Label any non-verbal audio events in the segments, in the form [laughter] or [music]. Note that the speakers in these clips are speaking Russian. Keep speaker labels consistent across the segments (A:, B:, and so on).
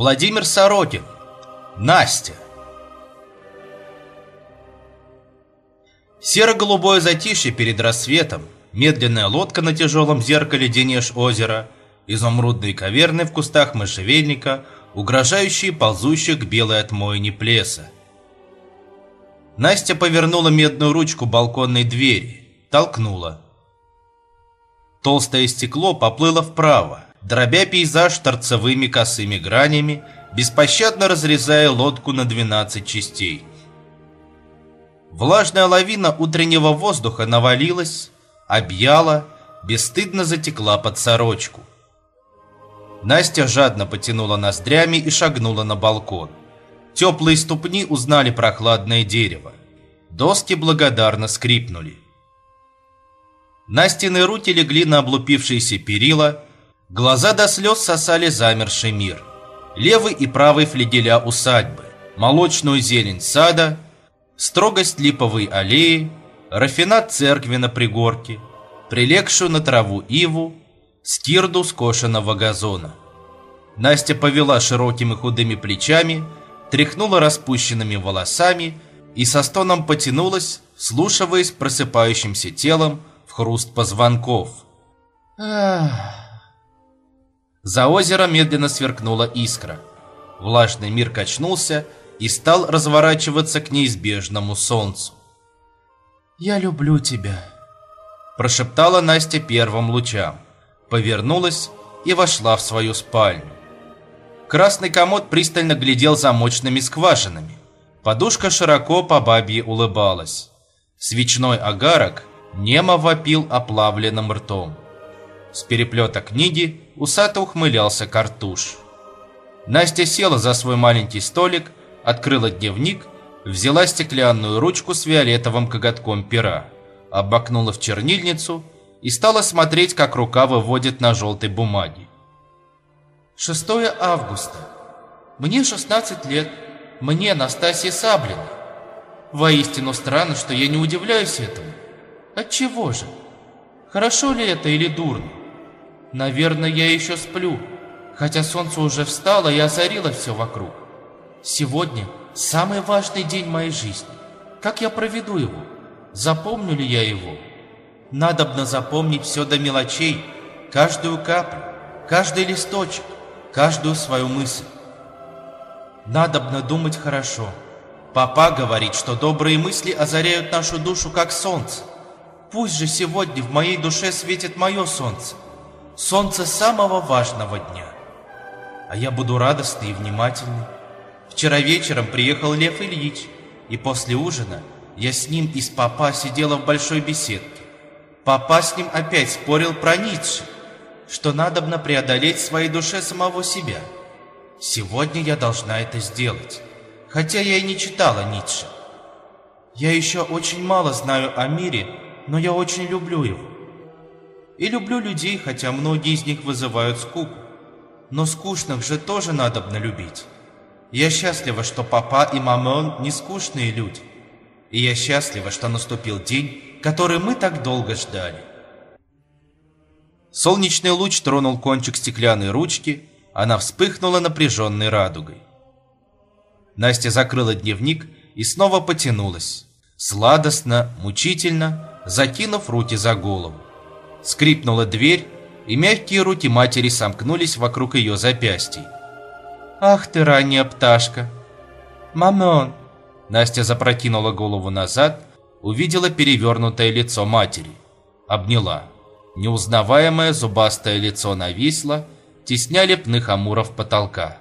A: Владимир Сорокин. Настя. Серо-голубое затишье перед рассветом, медленная лодка на тяжелом зеркале Денеж озера, изумрудные каверны в кустах можжевельника, угрожающие ползущих к белой отмойне плеса. Настя повернула медную ручку балконной двери, толкнула. Толстое стекло поплыло вправо, дробя пейзаж торцевыми косыми гранями, беспощадно разрезая лодку на 12 частей. Влажная лавина утреннего воздуха навалилась, объяла, бесстыдно затекла под сорочку. Настя жадно потянула ноздрями и шагнула на балкон. Теплые ступни узнали прохладное дерево. Доски благодарно скрипнули. Настины руки легли на облупившиеся перила, глаза до слез сосали замерший мир. Левый и правый флигеля усадьбы, молочную зелень сада, строгость липовой аллеи, рафинат церкви на пригорке, прилегшую на траву иву, скирду скошенного газона. Настя повела широкими худыми плечами, тряхнула распущенными волосами и со стоном потянулась, слушаясь просыпающимся телом в хруст позвонков. За озеро медленно сверкнула искра. Влажный мир качнулся и стал разворачиваться к неизбежному солнцу.
B: «Я люблю тебя», –
A: прошептала Настя первым лучам, повернулась и вошла в свою спальню. Красный комод пристально глядел замочными скважинами. Подушка широко по бабье улыбалась. Свечной огарок немо вопил оплавленным ртом. С переплета книги усато ухмылялся картуш. Настя села за свой маленький столик, открыла дневник, взяла стеклянную ручку с фиолетовым коготком пера, обмакнула в чернильницу и стала смотреть, как рука выводит на желтой бумаге.
B: 6 августа. Мне 16 лет. Мне Настасья Саблина. Воистину странно, что я не удивляюсь этому. Отчего же? Хорошо ли это или дурно? Наверное, я еще сплю, хотя солнце уже встало и озарило все вокруг. Сегодня самый важный день моей жизни. Как я проведу его? Запомню ли я его? Надобно запомнить все до мелочей, каждую каплю, каждый листочек, каждую свою мысль. Надобно думать хорошо. Папа говорит, что добрые мысли озаряют нашу душу, как солнце. Пусть же сегодня в моей душе светит мое солнце. Солнце самого важного дня. А я буду радостный и внимательный. Вчера вечером приехал Лев Ильич, и после ужина я с ним и с папа сидела в большой беседке. Папа с ним опять спорил про Ницше, что надобно преодолеть в своей душе самого себя. Сегодня я должна это сделать, хотя я и не читала Ницше. Я еще очень мало знаю о мире, но я очень люблю его. И люблю людей, хотя многие из них вызывают скуку. Но скучных же тоже надобно любить. Я счастлива, что папа и мамон не скучные люди. И я счастлива, что наступил день, который мы так долго ждали.
A: Солнечный луч тронул кончик стеклянной ручки, она вспыхнула напряженной радугой. Настя закрыла дневник и снова потянулась, сладостно, мучительно, закинув руки за голову. Скрипнула дверь, и мягкие руки матери сомкнулись вокруг ее запястий.
B: «Ах ты, ранняя пташка!» «Мамон!»
A: Настя запрокинула голову назад, увидела перевернутое лицо матери. Обняла. Неузнаваемое зубастое лицо нависло, тесня лепных амуров потолка.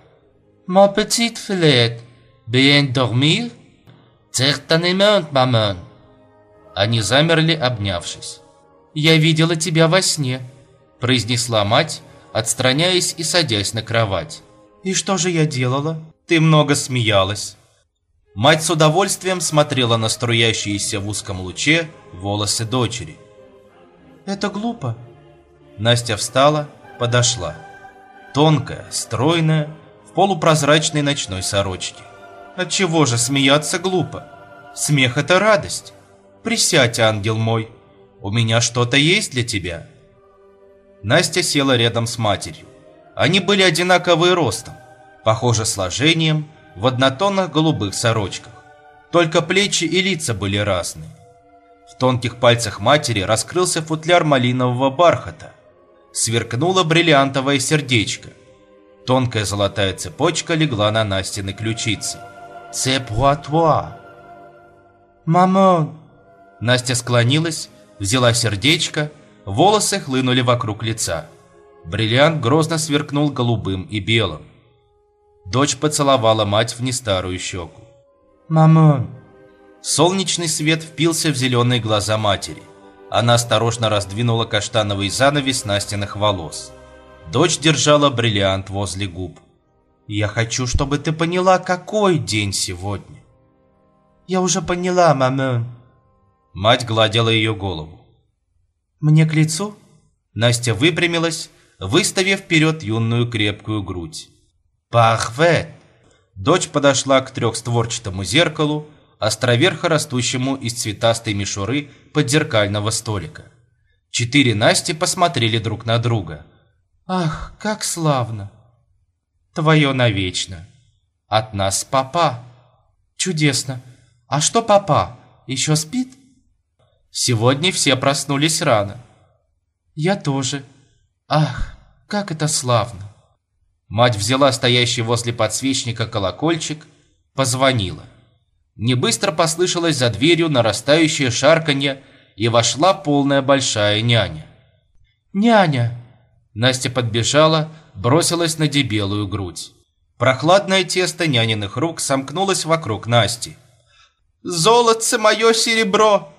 B: «Mon petit filet, bien dormir?» «Certainement, maman!»
A: Они замерли, обнявшись.
B: «Я видела тебя во сне», – произнесла мать, отстраняясь и садясь на кровать.
A: «И что же я делала? Ты много смеялась». Мать с удовольствием смотрела на струящиеся в узком луче волосы дочери.
B: Это глупо.
A: Настя встала, подошла. Тонкая, стройная, в полупрозрачной ночной сорочке. Отчего же смеяться глупо? Смех — это радость. Присядь, ангел мой. У меня что-то есть для тебя. Настя села рядом с матерью. Они были одинаковые ростом. похоже сложением, в однотонных голубых сорочках. Только плечи и лица были разные. В тонких пальцах матери раскрылся футляр малинового бархата. Сверкнуло бриллиантовое сердечко. Тонкая золотая цепочка легла на Настины ключицы. «Цепуатуа!»
B: «Мамон!»
A: Настя склонилась, взяла сердечко, волосы хлынули вокруг лица. Бриллиант грозно сверкнул голубым и белым. Дочь поцеловала мать в нестарую щеку.
B: «Мамон!»
A: Солнечный свет впился в зеленые глаза матери. Она осторожно раздвинула каштановый занавес Настиных волос. Дочь держала бриллиант возле губ. «Я хочу, чтобы ты поняла, какой день сегодня».
B: «Я уже поняла, мамон».
A: Мать гладила ее голову.
B: «Мне к лицу?»
A: Настя выпрямилась, выставив вперед юную крепкую грудь. «Пахвет!» Дочь подошла к трехстворчатому зеркалу, островерхо растущему из цветастой мишуры подзеркального столика. Четыре Насти посмотрели друг на друга.
B: «Ах, как славно!»
A: «Твое навечно!» «От нас папа!»
B: «Чудесно! А что папа? Еще спит?»
A: «Сегодня все проснулись рано».
B: «Я тоже. Ах, как это славно!»
A: Мать взяла стоящий возле подсвечника колокольчик, позвонила. Не быстро послышалось за дверью нарастающее шарканье, и вошла полная большая няня.
B: «Няня!»
A: Настя подбежала, бросилась на дебелую грудь. Прохладное тесто няниных рук сомкнулось вокруг Насти.
B: «Золотце мое серебро!»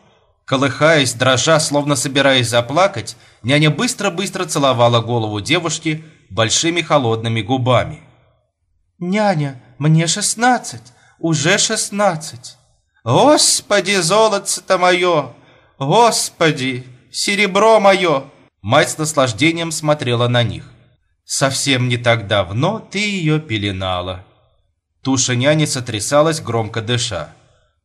A: Колыхаясь, дрожа, словно собираясь заплакать, няня быстро-быстро целовала голову девушки большими холодными губами.
B: «Няня, мне шестнадцать, уже шестнадцать!»
A: «Господи, золотце-то мое! Господи, серебро мое!» Мать с наслаждением смотрела на них. «Совсем не так давно ты ее пеленала». Туша няни сотрясалась, громко дыша.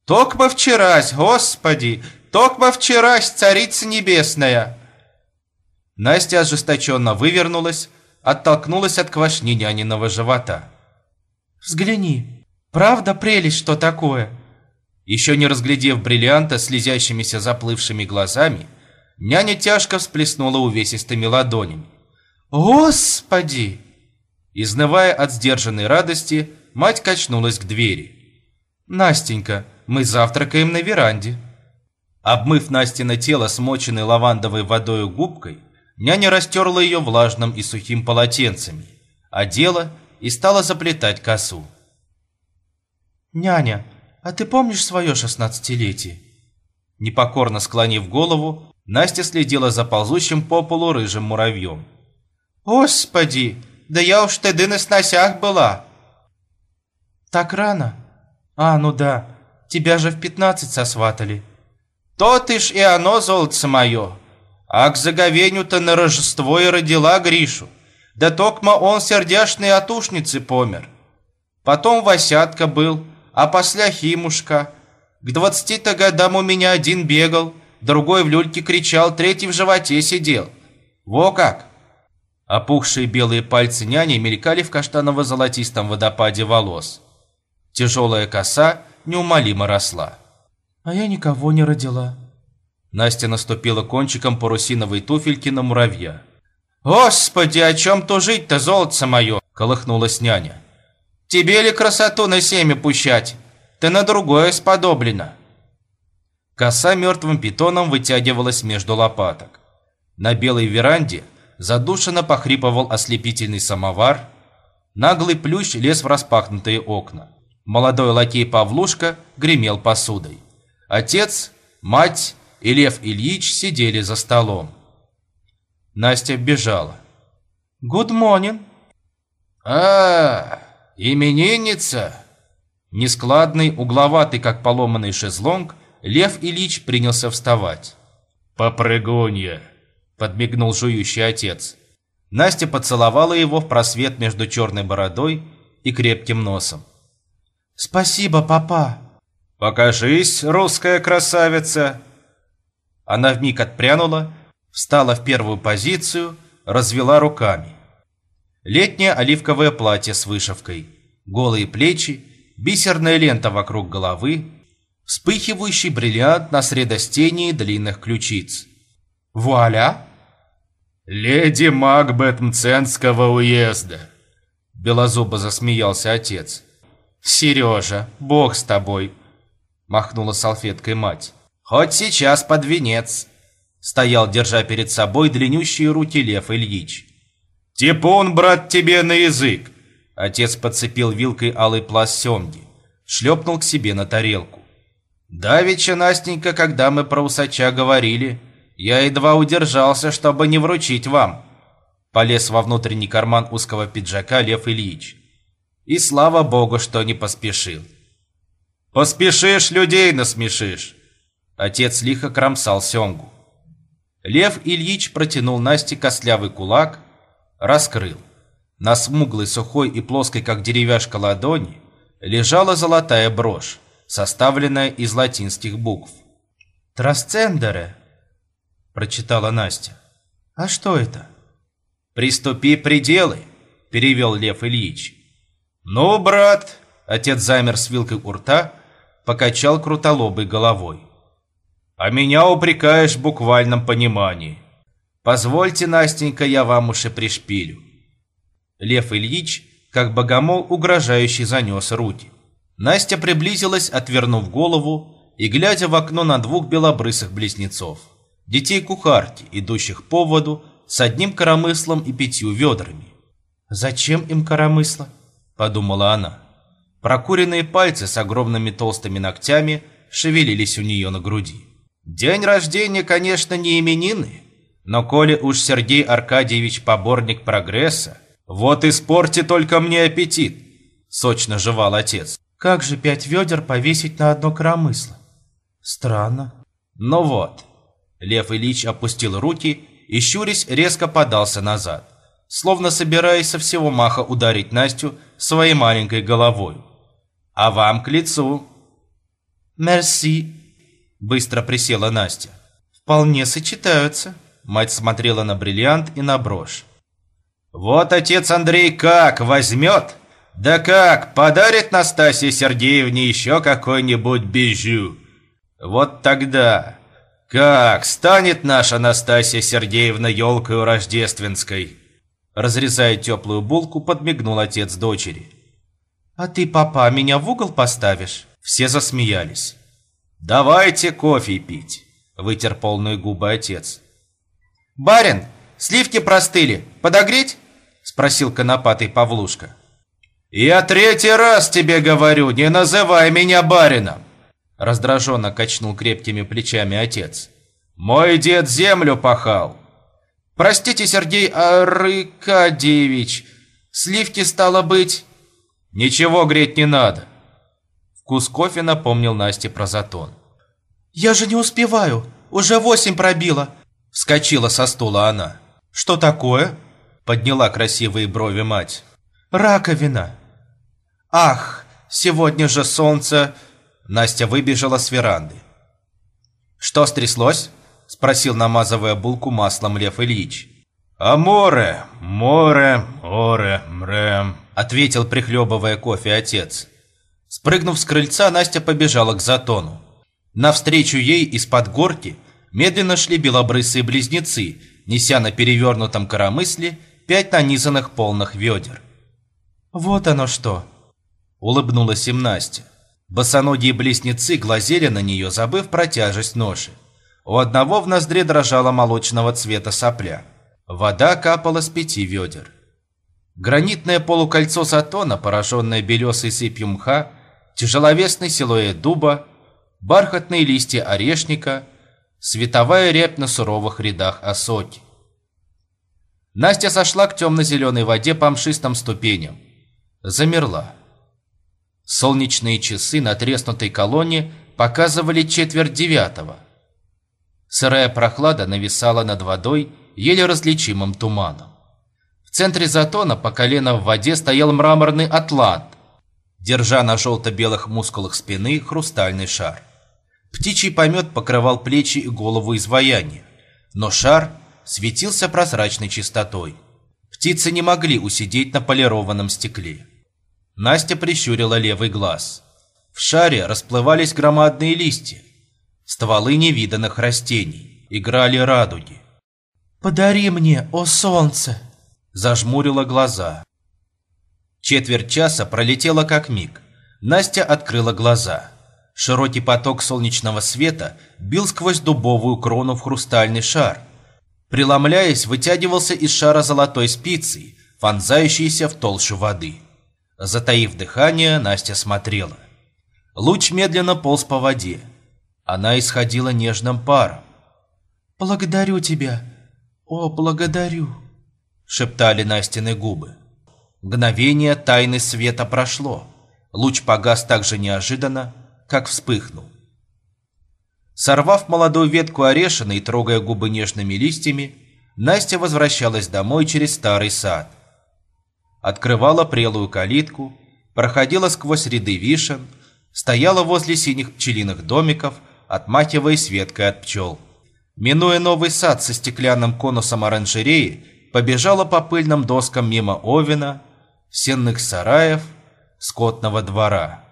A: «Токмо вчерась, Господи! Токмо вчерась, Царица Небесная!» Настя ожесточенно вывернулась, оттолкнулась от квашни няниного живота.
B: «Взгляни, правда прелесть, что такое?»
A: Еще не разглядев бриллианта слезящимися заплывшими глазами, няня тяжко всплеснула увесистыми ладонями.
B: «Господи!»
A: Изнывая от сдержанной радости, мать качнулась к двери. «Настенька, мы завтракаем на веранде». Обмыв Настина тело смоченной лавандовой водой губкой, няня растерла ее влажным и сухим полотенцами, одела и стала заплетать косу.
B: «Няня, а ты помнишь свое шестнадцатилетие?»
A: Непокорно склонив голову, Настя следила за ползущим по полу рыжим муравьем.
B: «Господи, да я уж тогда на сносях была!» «Так рано? А, ну да, тебя же в пятнадцать сосватали!»
A: «То ты ж и оно, золотце мое! А к заговеню-то на Рождество и родила Гришу, да токма он сердяшный от ушницы помер. Потом Васятка был, а после Химушка. К двадцати-то годам у меня один бегал, другой в люльке кричал, третий в животе сидел. Во как!» Опухшие белые пальцы няни мелькали в каштаново-золотистом водопаде волос. Тяжелая коса неумолимо росла.
B: «А я никого не родила».
A: Настя наступила кончиком парусиновой туфельки на муравья. «Господи, о чем тужить-то, золотце мое?» – колыхнулась няня. Тебе ли красоту на семя пущать? Ты на другое сподоблена. Коса мертвым питоном вытягивалась между лопаток. На белой веранде задушенно похрипывал ослепительный самовар. Наглый плющ лез в распахнутые окна. Молодой лакей Павлушка гремел посудой. Отец, мать и Лев Ильич сидели за столом. Настя бежала.
B: «Good morning!»
A: «А-а-а!» «Именинница!» Нескладный, угловатый, как поломанный шезлонг, Лев Ильич принялся вставать. «Попрыгунья!» – подмигнул жующий отец. Настя поцеловала его в просвет между черной бородой и крепким носом.
B: «Спасибо, папа!»
A: «Покажись, русская красавица!» Она вмиг отпрянула, встала в первую позицию, развела руками. Летнее оливковое платье с вышивкой, голые плечи, бисерная лента вокруг головы, вспыхивающий бриллиант на средостении длинных ключиц.
B: Вуаля!
A: «Леди Макбет Мценского уезда!» Белозубо засмеялся отец.
B: «Сережа, бог с тобой!» Махнула салфеткой мать.
A: «Хоть сейчас под венец!» Стоял, держа перед собой длиннющие руки Лев Ильич. «Типун, брат, тебе на язык!» Отец подцепил вилкой алый пласт семги, шлепнул к себе на тарелку. «Давеча, Настенька, когда мы про усача говорили, я едва удержался, чтобы не вручить вам». Полез во внутренний карман узкого пиджака Лев Ильич. И слава богу, что не поспешил. «Поспешишь, людей насмешишь!» Отец лихо кромсал семгу. Лев Ильич протянул Насте костлявый кулак, раскрыл. На смуглой, сухой и плоской, как деревяшка ладони, лежала золотая брошь, составленная из латинских букв.
B: «Трасцендере», — прочитала Настя. «А что это?»
A: «Приступи пределы», — перевел Лев Ильич. «Ну, брат», — отец замер с вилкой у рта, покачал крутолобой головой. «А меня упрекаешь в буквальном понимании. Позвольте, Настенька, я вам уж и пришпилю». Лев Ильич, как богомол, угрожающе занес руки. Настя приблизилась, отвернув голову и глядя в окно на двух белобрысых близнецов. Детей кухарки, идущих по воду, с одним коромыслом и пятью ведрами.
B: «Зачем им коромысло?» – подумала она.
A: Прокуренные пальцы с огромными толстыми ногтями шевелились у нее на груди. День рождения, конечно, не именины, но коли уж Сергей Аркадьевич поборник прогресса, вот испорти только мне аппетит, сочно жевал отец.
B: Как же пять ведер повесить на одно коромысло? Странно.
A: Ну вот. Лев Ильич опустил руки и, щурясь, резко подался назад, словно собираясь со всего маха ударить Настю своей маленькой головой. А вам к лицу.
B: Мерси. Быстро присела Настя. Вполне сочетаются.
A: Мать смотрела на бриллиант и на брошь. Вот отец Андрей как возьмет, да как подарит Настасье Сергеевне еще какой-нибудь бижу. Вот тогда, как станет наша Настасья Сергеевна елкой рождественской. Разрезая теплую булку, подмигнул отец дочери.
B: «А ты, папа, меня в угол поставишь?»
A: Все засмеялись. «Давайте кофе пить», — вытер полные губы отец.
B: «Барин, сливки простыли. Подогреть?» — спросил конопатый Павлушка.
A: «Я третий раз тебе говорю, не называй меня барином!» Раздраженно качнул крепкими плечами отец. «Мой дед землю пахал!»
B: «Простите, Сергей Аркадьевич, сливки стало быть...»
A: «Ничего греть не надо!» Вкус кофе напомнил Насте про затон.
B: «Я же не успеваю, уже восемь пробило!»
A: Вскочила со стула она.
B: «Что такое?»
A: Подняла красивые брови мать.
B: «Раковина!» «Ах, сегодня же солнце...»
A: Настя выбежала с веранды. «Что стряслось?» Спросил, намазывая булку маслом Лев Ильич. «А море, море, море, мре...» Ответил, прихлебывая кофе отец. Спрыгнув с крыльца, Настя побежала к затону. Навстречу ей из-под горки медленно шли белобрысые близнецы, неся на перевернутом коромысле пять нанизанных полных ведер.
B: «Вот оно что!» – улыбнулась им Настя.
A: Босоногие близнецы глазели на нее, забыв про тяжесть ноши. У одного в ноздре дрожала молочного цвета сопля. Вода капала с пяти ведер. Гранитное полукольцо сатона, пораженное белесой сыпью мха, тяжеловесный силуэт дуба, бархатные листья орешника, световая рябь на суровых рядах осоки. Настя сошла к темно-зеленой воде по мшистым ступеням замерла. Солнечные часы на треснутой колонне показывали четверть девятого. Сырая прохлада нависала над водой еле различимым туманом. Центре затона по колено в воде стоял мраморный атлант, держа на желто-белых мускулах спины хрустальный шар. Птичий помет покрывал плечи и голову изваяния, но шар светился прозрачной чистотой. Птицы не могли усидеть на полированном стекле. Настя прищурила левый глаз. В шаре расплывались громадные листья. Стволы невиданных растений. Играли радуги.
B: «Подари мне, о солнце!»
A: Зажмурила глаза. Четверть часа пролетела как миг. Настя открыла глаза. Широкий поток солнечного света бил сквозь дубовую крону в хрустальный шар. Преломляясь, вытягивался из шара золотой спицей, вонзающейся в толщу воды. Затаив дыхание, Настя смотрела. Луч медленно полз по воде. Она исходила нежным паром.
B: «Благодарю тебя, о, благодарю!»
A: Шептали Настины губы. Мгновение тайны света прошло. Луч погас так же неожиданно, как вспыхнул. Сорвав молодую ветку орешины и трогая губы нежными листьями, Настя возвращалась домой через старый сад. Открывала прелую калитку, проходила сквозь ряды вишен, стояла возле синих пчелиных домиков, отмахиваясь веткой от пчел. Минуя новый сад со стеклянным конусом оранжереи, побежала по пыльным доскам мимо овина, сенных сараев, скотного двора.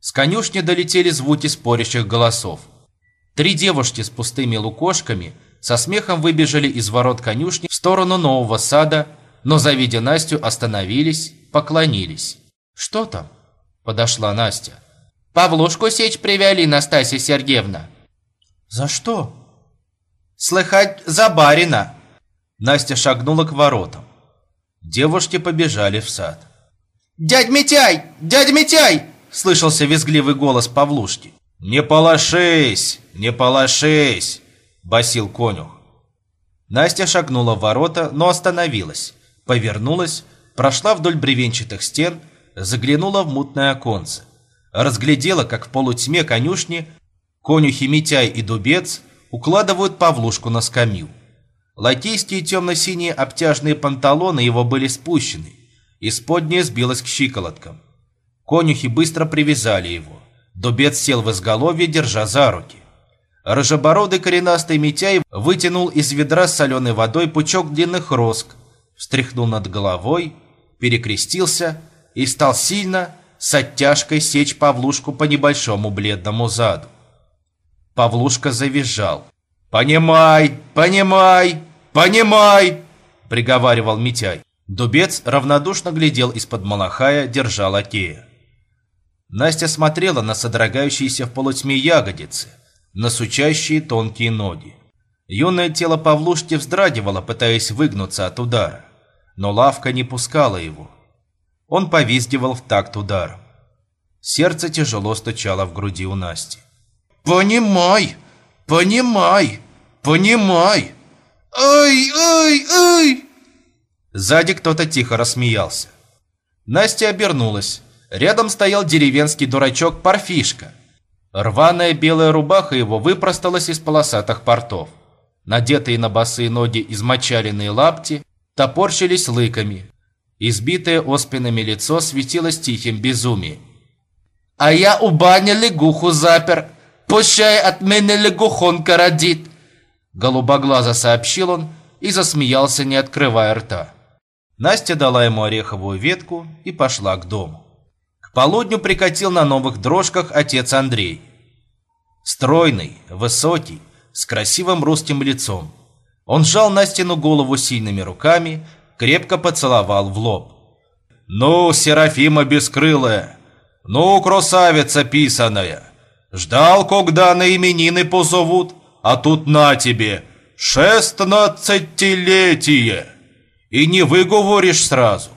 A: С конюшни долетели звуки спорящих голосов. Три девушки с пустыми лукошками со смехом выбежали из ворот конюшни в сторону нового сада, но, завидя Настю, остановились, поклонились. «Что там?» – подошла Настя. «Павлушку сечь привели, Настасья Сергеевна».
B: «За что?»
A: «Слыхать, за барина!» Настя шагнула к воротам. Девушки побежали в сад.
B: «Дядь Митяй! Дядь Митяй!»
A: Слышался визгливый голос Павлушки. «Не полошись! Не полошись!» Басил конюх. Настя шагнула в ворота, но остановилась. Повернулась, прошла вдоль бревенчатых стен, заглянула в мутное оконце. Разглядела, как в полутьме конюшни конюхи Митяй и Дубец укладывают Павлушку на скамью. Лакейские темно-синие обтяжные панталоны его были спущены, исподнее сбилось к щиколоткам. Конюхи быстро привязали его. Дубец сел в изголовье, держа за руки. Рыжебородый коренастый Митяй вытянул из ведра с соленой водой пучок длинных роск, встряхнул над головой, перекрестился и стал сильно, с оттяжкой сечь Павлушку по небольшому бледному заду. Павлушка завизжал. «Понимай, понимай, понимай!» – приговаривал Митяй. Дубец равнодушно глядел из-под малахая, держа лакея. Настя смотрела на содрогающиеся в полутьме ягодицы, на сучащие тонкие ноги. Юное тело Павлушки вздрагивало, пытаясь выгнуться от удара, но лавка не пускала его. Он повиздивал в такт ударом. Сердце тяжело стучало в груди у Насти.
B: «Понимай! Понимай! Понимай! Ай, ай, ай!»
A: Сзади кто-то тихо рассмеялся. Настя обернулась. Рядом стоял деревенский дурачок Парфишка. Рваная белая рубаха его выпросталась из полосатых портов. Надетые на босые ноги измочаленные лапти топорщились лыками. Избитое оспинами лицо светилось тихим безумием.
B: «А я у бани лягуху запер. Пущай от меня лягухонка родит!»
A: Голубоглазо сообщил он и засмеялся, не открывая рта. Настя дала ему ореховую ветку и пошла к дому. К полудню прикатил на новых дрожках отец Андрей. Стройный, высокий, с красивым русским лицом. Он сжал Настину голову сильными руками, крепко поцеловал в лоб. «Ну, Серафима бескрылая! Ну, красавица писаная! Ждал, когда на именины позовут, а тут на тебе, шестнадцатилетие! И не выговоришь сразу!»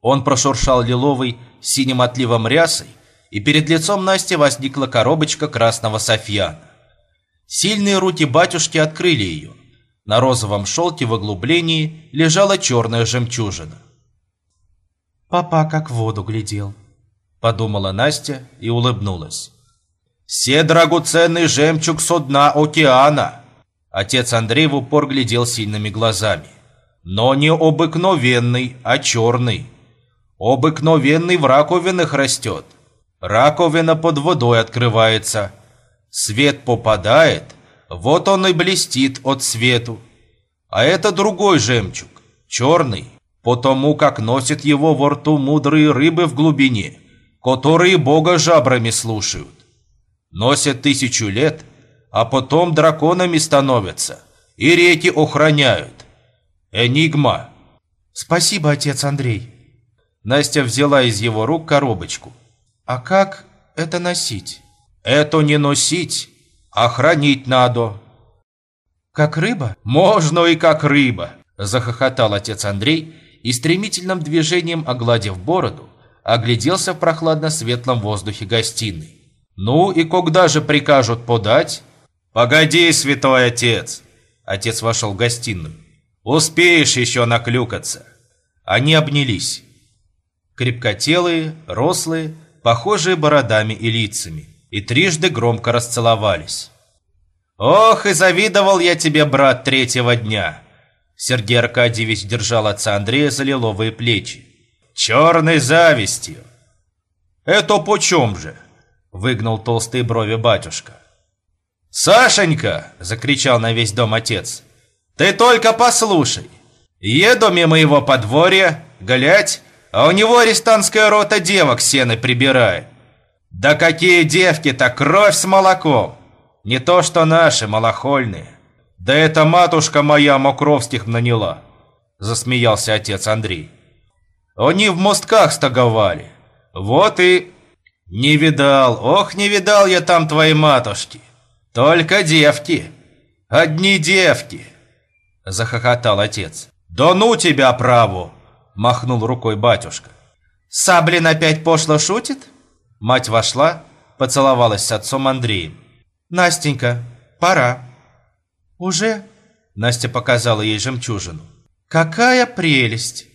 A: Он прошуршал лиловый синим отливом рясой, и перед лицом Насти возникла коробочка красного софьяна. Сильные руки батюшки открыли ее. На розовом шелке в углублении лежала черная жемчужина.
B: «Папа как в воду глядел», —
A: подумала Настя и улыбнулась. «Все драгоценный жемчуг со дна океана!» Отец Андрей в упор глядел сильными глазами. «Но не обыкновенный, а черный. Обыкновенный в раковинах растет. Раковина под водой открывается. Свет попадает, вот он и блестит от свету. А это другой жемчуг, черный, потому как носит его во рту мудрые рыбы в глубине, которые Бога жабрами слушают. Носят тысячу лет, а потом драконами становятся и реки охраняют. Энигма.
B: Спасибо, отец Андрей.
A: Настя взяла из его рук коробочку.
B: А как это носить?
A: Это не носить, а хранить надо.
B: Как рыба?
A: Можно и как рыба, захохотал отец Андрей и стремительным движением, огладив бороду, огляделся в прохладно-светлом воздухе гостиной. «Ну и когда же прикажут подать?» «Погоди, святой отец!» Отец вошел в гостиную. «Успеешь еще наклюкаться!» Они обнялись. Крепкотелые, рослые, похожие бородами и лицами, и трижды громко расцеловались. «Ох, и завидовал я тебе, брат, третьего дня!» Сергей Аркадьевич держал отца Андрея за лиловые плечи. «Черной завистью!» «Это почем же?» Выгнал толстые брови батюшка. «Сашенька!» – закричал на весь дом отец. «Ты только послушай! Еду мимо его подворья, глядь, а у него арестантская рота девок сено прибирает. Да какие девки-то, кровь с молоком! Не то что наши, малохольные. Да это матушка моя Мокровских наняла!» – засмеялся отец Андрей. «Они в мостках стоговали. Вот и...» «Не видал, ох, не видал я там твоей матушки. Только девки, одни девки!» Захохотал отец. «Да ну тебя, праву!» Махнул рукой батюшка. «Саблин опять пошло шутит?» Мать вошла, поцеловалась с отцом Андреем. «Настенька, пора». «Уже?» Настя показала ей жемчужину. «Какая прелесть!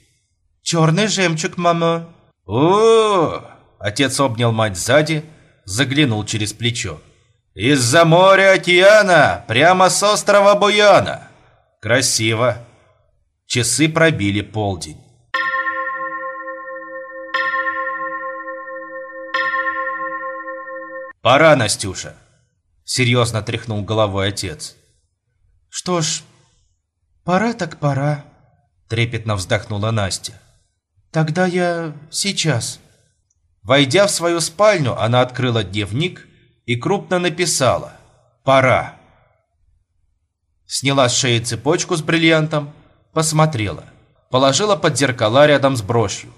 A: Черный жемчуг, мама!» «О, Отец обнял мать сзади, заглянул через плечо. «Из-за моря океана, прямо с острова Буяна! Красиво!» Часы пробили полдень. «Пора, Настюша!» Серьезно тряхнул головой отец.
B: «Что ж, пора так пора», трепетно вздохнула Настя. «Тогда я сейчас».
A: Войдя в свою спальню, она открыла дневник и крупно написала «Пора». Сняла с шеи цепочку с бриллиантом, посмотрела, положила под зеркала рядом с брошью.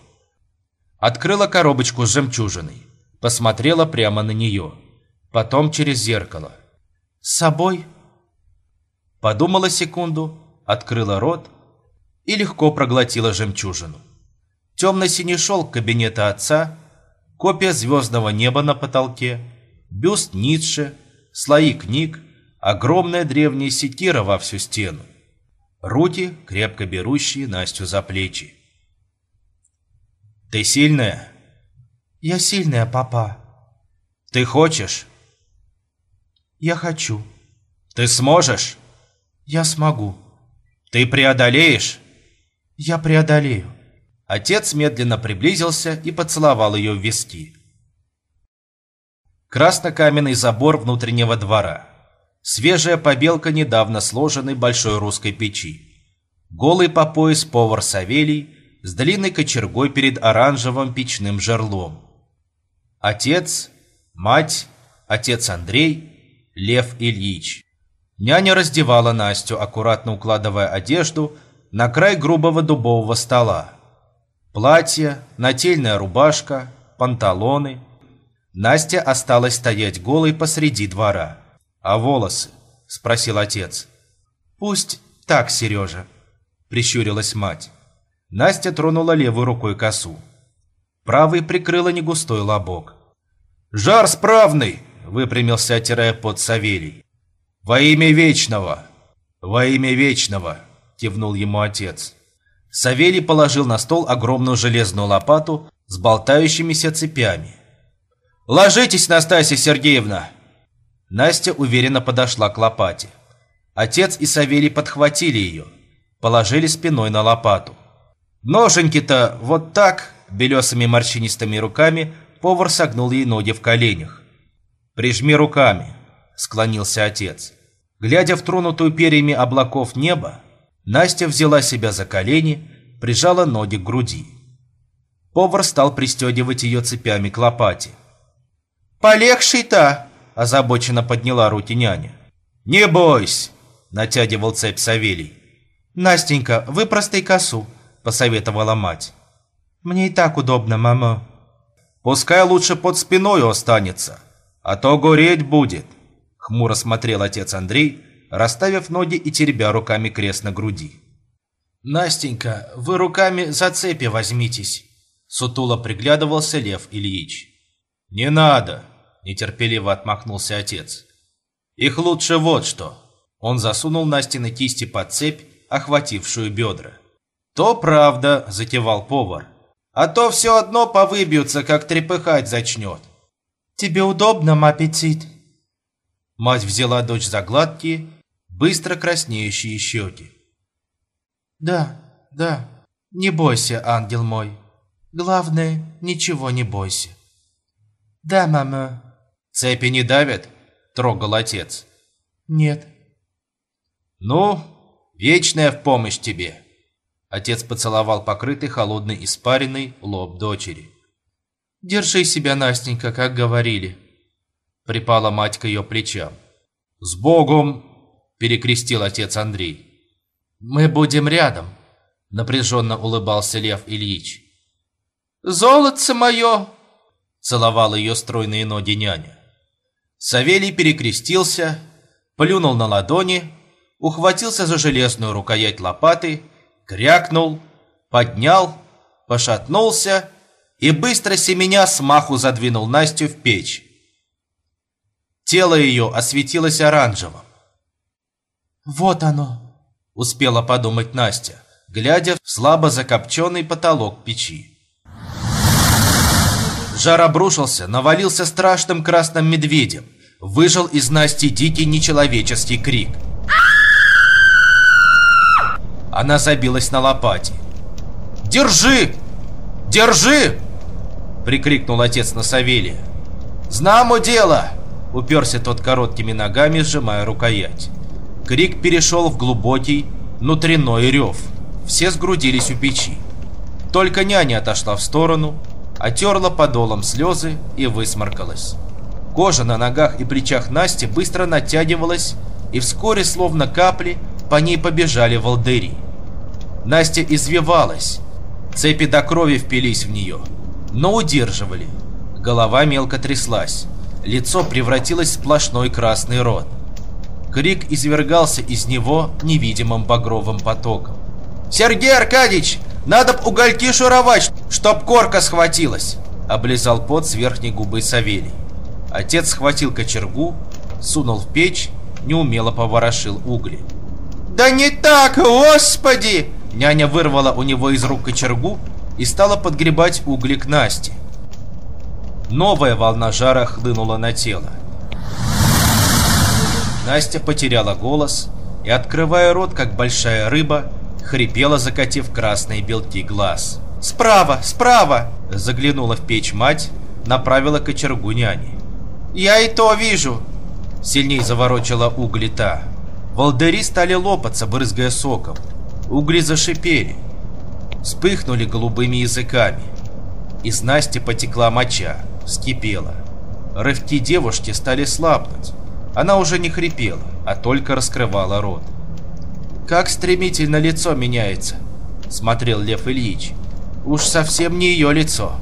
A: Открыла коробочку с жемчужиной, посмотрела прямо на нее, потом через зеркало. «С собой?» Подумала секунду, открыла рот и легко проглотила жемчужину. Темно-синий шелк кабинета отца – копия звездного неба на потолке, бюст Ницше, слои книг, огромная древняя секира во всю стену. Руки, крепко берущие Настю за плечи. «Ты сильная?»
B: «Я сильная, папа».
A: «Ты хочешь?»
B: «Я хочу».
A: «Ты сможешь?»
B: «Я смогу».
A: «Ты преодолеешь?»
B: «Я преодолею».
A: Отец медленно приблизился и поцеловал ее в виски. Краснокаменный забор внутреннего двора. Свежая побелка недавно сложенной большой русской печи. Голый по пояс повар Савелий с длинной кочергой перед оранжевым печным жерлом. Отец, мать, отец Андрей, Лев Ильич. Няня раздевала Настю, аккуратно укладывая одежду на край грубого дубового стола. Платье, нательная рубашка, панталоны. Настя осталась стоять голой посреди двора. «А волосы?» – спросил отец. «Пусть так, Сережа», – прищурилась мать. Настя тронула левой рукой косу. Правой прикрыла негустой лобок. «Жар справный!» – выпрямился, отирая под Савелий. «Во имя Вечного!» «Во имя Вечного!» – кивнул ему отец. Савелий положил на стол огромную железную лопату с болтающимися цепями. «Ложитесь, Настасья Сергеевна!» Настя уверенно подошла к лопате. Отец и Савелий подхватили ее, положили спиной на лопату. Ноженьки-то вот так, белесыми морщинистыми руками, повар согнул ей ноги в коленях. «Прижми руками», — склонился отец. Глядя в тронутую перьями облаков небо, Настя взяла себя за колени, прижала ноги к груди. Повар стал пристегивать ее цепями к лопате.
B: «Полегший-то!»
A: – озабоченно подняла руки няня. «Не бойся!» – натягивал цепь Савелий.
B: «Настенька, выпростай косу», – посоветовала мать. «Мне и так удобно, мама».
A: «Пускай лучше под спиной останется, а то гореть будет», – хмуро смотрел отец Андрей, расставив ноги и теребя руками крест на груди.
B: «Настенька, вы руками за цепи возьмитесь», – сутуло приглядывался Лев Ильич.
A: «Не надо», – нетерпеливо отмахнулся отец. «Их лучше вот что». Он засунул Насте на кисти под цепь, охватившую бедра. «То правда», – затевал повар. «А то все одно повыбьются, как трепыхать зачнет».
B: «Тебе удобно, аппетит?»
A: Мать взяла дочь за гладкие, быстро краснеющие щеки.
B: «Да, да, не бойся, ангел мой. Главное, ничего не бойся». «Да, мама».
A: «Цепи не давят?» – трогал отец.
B: «Нет».
A: «Ну, вечная в помощь тебе». Отец поцеловал покрытый холодной испариной лоб дочери.
B: «Держи себя, Настенька, как говорили».
A: Припала мать к ее плечам. «С Богом!» – перекрестил отец Андрей.
B: «Мы будем рядом», – напряженно улыбался Лев Ильич. «Золотце мое!»
A: – целовал ее стройные ноги няня. Савелий перекрестился, плюнул на ладони, ухватился за железную рукоять лопаты, крякнул, поднял, пошатнулся и быстро семеня смаху задвинул Настю в печь. Тело ее осветилось оранжевым.
B: «Вот оно!»
A: – успела подумать Настя, глядя в слабо закопченный потолок печи. Жар обрушился, навалился страшным красным медведем, выжил из Насти дикий нечеловеческий крик. Она забилась на лопате. «Держи! Держи!» – прикрикнул отец на Савелия. «Знамо дело!» – уперся тот короткими ногами, сжимая рукоять. Крик перешел в глубокий, внутренной рев. Все сгрудились у печи. Только няня отошла в сторону, отерла подолом слезы и высморкалась. Кожа на ногах и плечах Насти быстро натягивалась, и вскоре, словно капли, по ней побежали волдыри. Настя извивалась, цепи до крови впились в нее, но удерживали. Голова мелко тряслась, лицо превратилось в сплошной красный рот. Крик извергался из него невидимым багровым потоком. «Сергей Аркадьевич, надо б угольки шуровать, чтоб корка схватилась!» Облизал пот с верхней губы Савелий. Отец схватил кочергу, сунул в печь, неумело поворошил угли. «Да не так, господи!» Няня вырвала у него из рук кочергу и стала подгребать угли к Насте. Новая волна жара хлынула на тело. Настя потеряла голос и, открывая рот, как большая рыба, хрипела, закатив красные белки глаз. «Справа! Справа!» Заглянула в печь мать, направила кочергу няни. «Я и то вижу!» Сильней заворочила угли та. Волдыри стали лопаться, брызгая соком. Угли зашипели. Вспыхнули голубыми языками. Из Насти потекла моча, вскипела. Рывки девушки стали слабнуть. Она уже не хрипела, а только раскрывала рот. «Как стремительно лицо меняется!» — смотрел Лев Ильич. «Уж совсем не ее лицо!»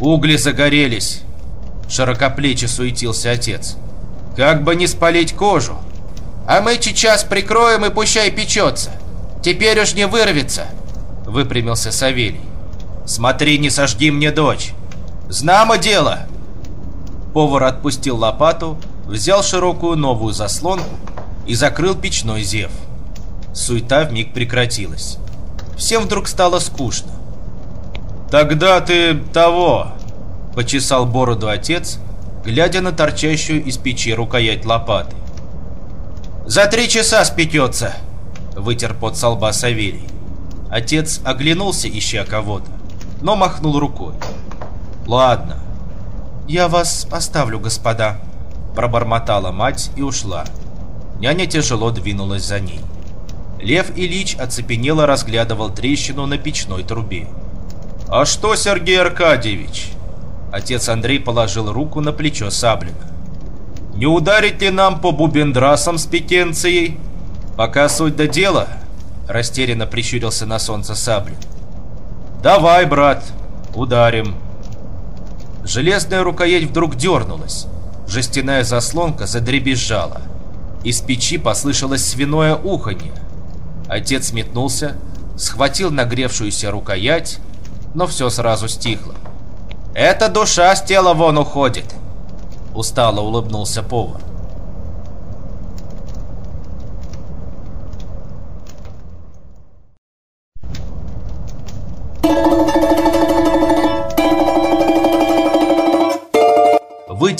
A: «Угли загорелись!» — широкоплече суетился отец. «Как бы не спалить кожу!» «А мы сейчас прикроем и пущай печется! Теперь уж не вырвется!» — выпрямился Савелий. «Смотри, не сожги мне дочь! Знамо дело!» Повар отпустил лопату взял широкую новую заслонку и закрыл печной зев. Суета вмиг прекратилась. Всем вдруг стало скучно. «Тогда ты того!» – почесал бороду отец, глядя на торчащую из печи рукоять лопаты. «За три часа спекется!» – вытер под со лба Савелий. Отец оглянулся, ища кого-то, но махнул рукой. «Ладно, я вас оставлю, господа», Пробормотала мать и ушла. Няня тяжело двинулась за ней. Лев Ильич оцепенело разглядывал трещину на печной трубе. «А что, Сергей Аркадьевич?» Отец Андрей положил руку на плечо Саблина. «Не ударить ли нам по бубендрасам с петенцией?» «Пока суть до дела», — растерянно прищурился на солнце Саблин. «Давай, брат, ударим». Железная рукоять вдруг дернулась. Жестяная заслонка задребезжала. Из печи послышалось свиное уханье. Отец метнулся, схватил нагревшуюся рукоять, но все сразу стихло. «Эта душа с тела вон уходит!» Устало улыбнулся повар.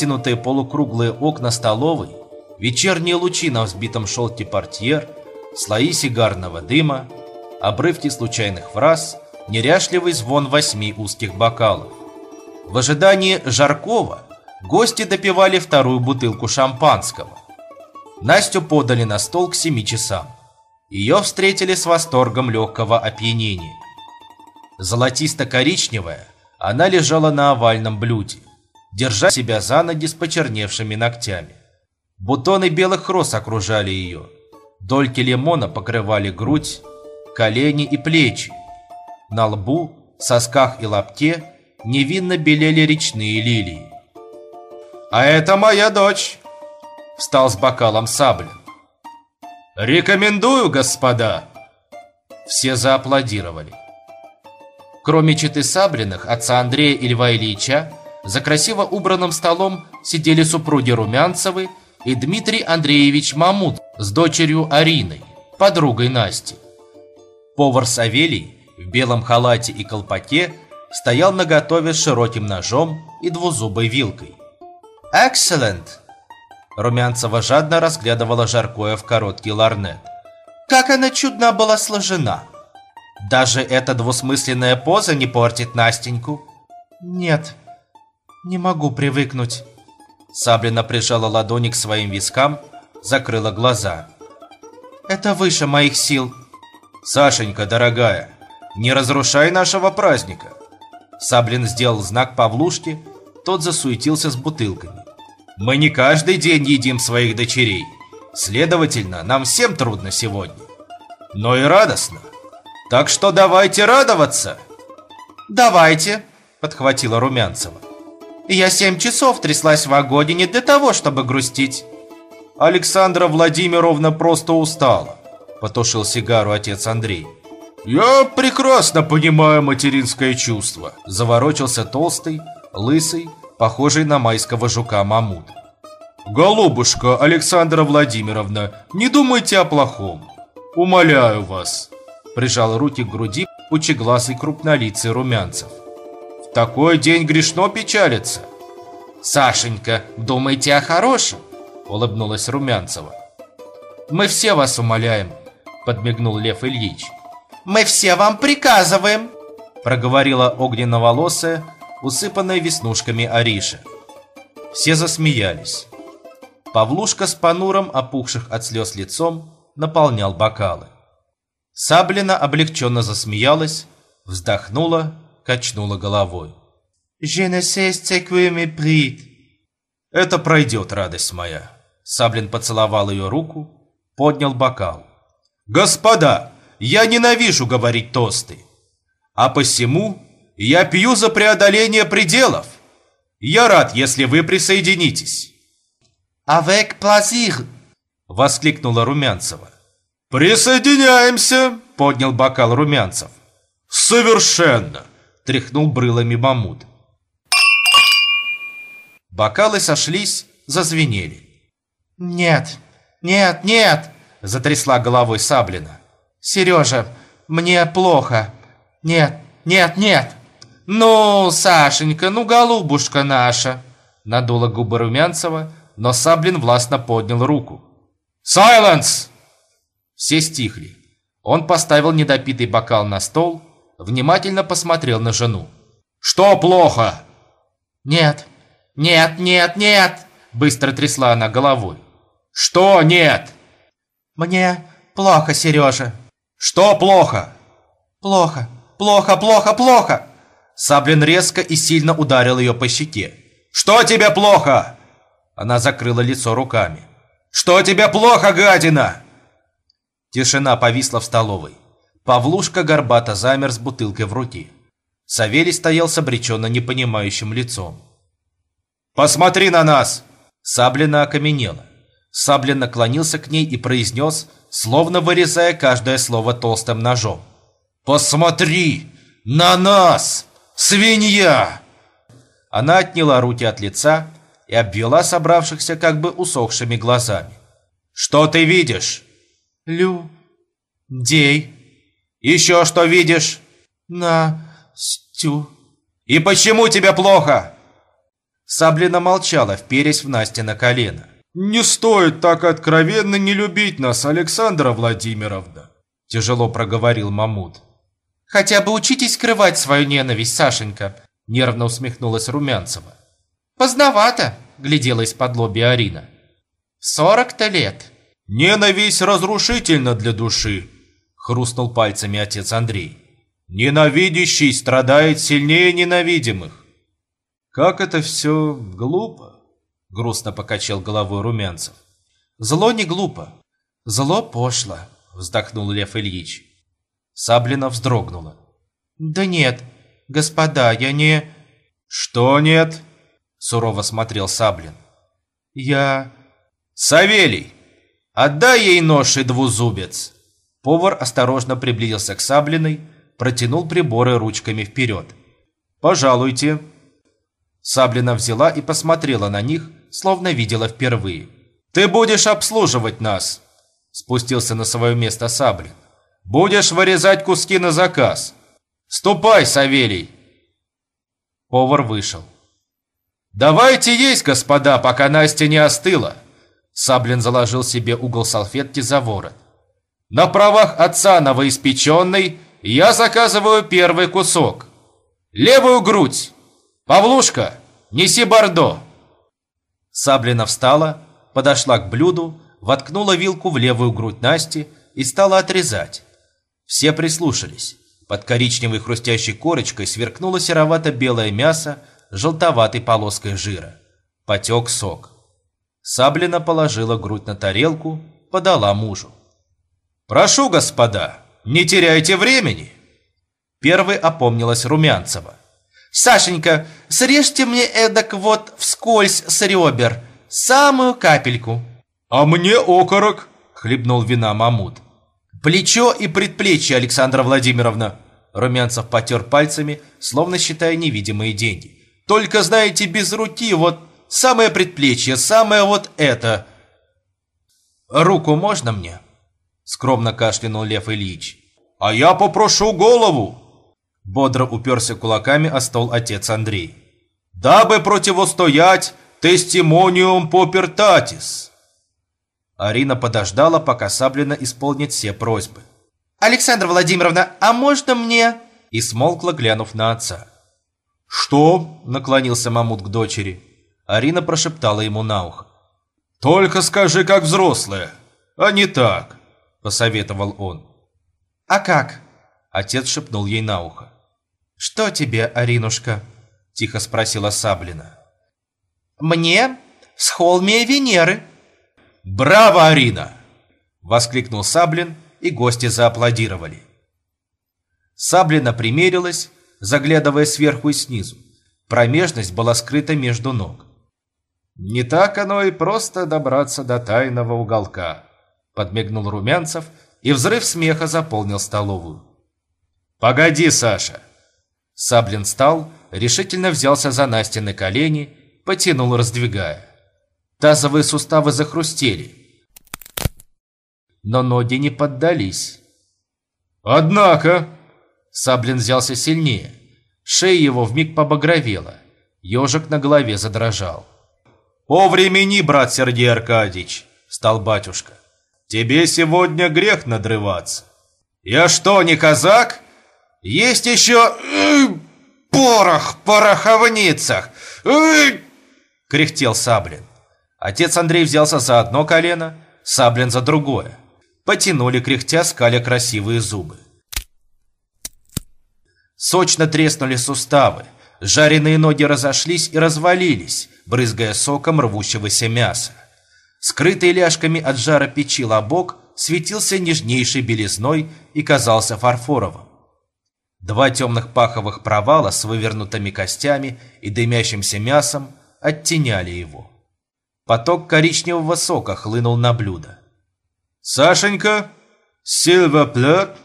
A: Вытянутые полукруглые окна столовой, вечерние лучи на взбитом шелке портьер, слои сигарного дыма, обрывки случайных фраз, неряшливый звон восьми узких бокалов. В ожидании Жаркова гости допивали вторую бутылку шампанского. Настю подали на стол к семи часам. Ее встретили с восторгом легкого опьянения. Золотисто-коричневая, она лежала на овальном блюде, держа себя за ноги с почерневшими ногтями. Бутоны белых роз окружали ее. Дольки лимона покрывали грудь, колени и плечи. На лбу, сосках и лобке невинно белели речные лилии. «А это моя дочь!» Встал с бокалом Саблин. «Рекомендую, господа!» Все зааплодировали. Кроме читы Саблиных, отца Андрея и Льва Ильича, за красиво убранным столом сидели супруги Румянцевы и Дмитрий Андреевич Мамут с дочерью Ариной, подругой Насти. Повар Савелий в белом халате и колпаке стоял наготове с широким ножом и двузубой вилкой. «Экселент!» Румянцева жадно разглядывала жаркое в короткий ларнет. «Как она чудно была сложена!» «Даже эта двусмысленная поза не портит Настеньку?» «Нет, не могу привыкнуть». Саблина прижала ладони к своим вискам, закрыла глаза. «Это выше моих сил». «Сашенька, дорогая, не разрушай нашего праздника!» Саблин сделал знак Павлушке, тот засуетился с бутылками. «Мы не каждый день едим своих дочерей. Следовательно, нам всем трудно сегодня. Но и радостно. Так что давайте радоваться!» «Давайте!» – подхватила Румянцева. «Я семь часов тряслась в вагоне не для того, чтобы грустить». Александра Владимировна просто устала, потушил сигару отец Андрей.
C: «Я прекрасно понимаю материнское чувство», –
A: заворочился толстый, лысый, похожий на майского жука Мамут.
C: «Голубушка Александра Владимировна, не думайте о плохом. Умоляю вас», – прижал руки к груди пучеглазый крупнолицый румянцев.
A: «В такой день грешно печалиться».
B: «Сашенька, думайте о хорошем», – улыбнулась Румянцева.
A: «Мы все вас умоляем», – подмигнул Лев Ильич.
B: Мы все вам приказываем!»
A: Проговорила огненно-волосая, усыпанная веснушками Ариша. Все засмеялись. Павлушка с понуром, опухших от слез лицом, наполнял бокалы. Саблина облегченно засмеялась, вздохнула, качнула головой.
B: «Je ne sais ce que me prit».
A: «Это пройдет, радость моя». Саблин поцеловал ее руку, поднял бокал. «Господа, я ненавижу говорить тосты. А посему я пью за преодоление пределов. Я рад, если вы присоединитесь.
B: «Avec plaisir!»
A: — воскликнула Румянцева.
C: «Присоединяемся!»
A: — поднял бокал Румянцев.
C: «Совершенно!»
A: — тряхнул брылами Мамут. Бокалы сошлись, зазвенели.
B: «Нет, нет, нет!»
A: — затрясла головой Саблина.
B: Сережа, мне плохо. Нет, нет, нет. Ну, Сашенька, ну, голубушка наша.
A: Надула губы Румянцева, но Саблин властно поднял руку.
C: «Сайленс!»
A: Все стихли. Он поставил недопитый бокал на стол, внимательно посмотрел на жену.
C: «Что плохо?»
B: «Нет, нет, нет, нет!» Быстро трясла она головой.
C: «Что нет?»
B: «Мне плохо, Сережа.
A: Что плохо?
B: Плохо, плохо, плохо, плохо.
A: Саблин резко и сильно ударил ее по щеке. «Что тебе плохо?» Она закрыла лицо руками. «Что тебе плохо, гадина?» Тишина повисла в столовой. Павлушка горбато замер с бутылкой в руке. Савелий стоял с обреченно непонимающим лицом. «Посмотри на нас!» Саблина окаменела. Саблин наклонился к ней и произнес, словно вырезая каждое слово толстым ножом. «Посмотри на нас, свинья!» Она отняла руки от лица и обвела собравшихся как бы усохшими глазами. «Что ты видишь?»
B: «Лю... Дей...»
A: «Еще что видишь?»
B: «На... Стю...»
A: «И почему тебе плохо?» Саблина молчала, вперясь в Насте на колено.
C: «Не стоит так откровенно не любить нас, Александра Владимировна», тяжело проговорил Мамут.
B: «Хотя бы учитесь скрывать свою ненависть, Сашенька»,
A: нервно усмехнулась Румянцева.
B: «Поздновато», глядела из-под лоби Арина. «Сорок-то лет».
C: «Ненависть разрушительна для души», хрустнул пальцами отец Андрей. «Ненавидящий страдает сильнее ненавидимых». «Как это все глупо!» — грустно покачал головой Румянцев.
B: «Зло не глупо, зло пошло», — вздохнул Лев Ильич.
A: Саблина вздрогнула.
B: «Да нет, господа, я не...»
C: «Что нет?»
A: — сурово смотрел Саблин.
B: «Я...»
A: «Савелий, отдай ей нож и двузубец!» Повар осторожно приблизился к Саблиной, протянул приборы ручками вперед. «Пожалуйте!» Саблина взяла и посмотрела на них, словно видела впервые. «Ты будешь обслуживать нас!» Спустился на свое место Саблин. «Будешь вырезать куски на заказ! Ступай, Савелий!» Повар вышел. «Давайте есть, господа, пока Настя не остыла!» Саблин заложил себе угол салфетки за ворот. «На правах отца новоиспеченной я заказываю первый кусок. Левую грудь!» «Павлушка, неси бордо!» Саблина встала, подошла к блюду, воткнула вилку в левую грудь Насти и стала отрезать. Все прислушались. Под коричневой хрустящей корочкой сверкнуло серовато-белое мясо с желтоватой полоской жира. Потек сок. Саблина положила грудь на тарелку, подала мужу. «Прошу, господа, не теряйте времени!» Первой опомнилась Румянцева.
B: Сашенька, срежьте мне эдак вот вскользь с ребер, самую капельку.
C: А мне окорок, хлебнул вина Мамут.
A: Плечо и предплечье, Александра Владимировна. Румянцев потер пальцами, словно считая невидимые деньги. Только, знаете, без руки, вот самое предплечье, самое вот это. Руку можно мне? Скромно кашлянул Лев Ильич.
C: А я попрошу голову,
A: Бодро уперся кулаками о стол отец Андрей.
C: «Дабы противостоять тестимониум попертатис!»
A: Арина подождала, пока Саблина исполнит все просьбы.
B: «Александра Владимировна, а можно мне...»
A: И смолкла, глянув на отца.
C: «Что?»
A: – наклонился Мамут к дочери. Арина прошептала ему на ухо.
C: «Только скажи, как взрослая, а не так», – посоветовал он.
B: «А как?»
A: Отец шепнул ей на ухо.
B: «Что тебе, Аринушка?»
A: – тихо спросила Саблина.
B: «Мне с холмия Венеры».
A: «Браво, Арина!» – воскликнул Саблин, и гости зааплодировали. Саблина примерилась, заглядывая сверху и снизу. Промежность была скрыта между ног. «Не так оно и просто добраться до тайного уголка», – подмигнул Румянцев, и взрыв смеха заполнил столовую. «Погоди, Саша!» Саблин встал, решительно взялся за Настя на колени, потянул, раздвигая. Тазовые суставы захрустели. Но ноги не поддались.
C: «Однако...»
A: Саблин взялся сильнее. Шея его вмиг побагровела. Ежик на голове задрожал.
C: «По времени, брат Сергей Аркадьевич!» Стал батюшка. «Тебе сегодня грех надрываться».
A: «Я что, не казак?» Есть еще порох в пороховницах. Кряхтел Саблин. Отец Андрей взялся за одно колено, Саблин за другое. потянули кряхтя скаля красивые зубы. Сочно треснули суставы, жареные ноги разошлись и развалились, брызгая соком рвущегося мяса. Скрытый ляжками от жара печи лобок светился нежнейшей белизной и казался фарфоровым. Два темных паховых провала с вывернутыми костями и дымящимся мясом оттеняли его. Поток коричневого сока хлынул на блюдо.
C: «Сашенька, сильвоплет!»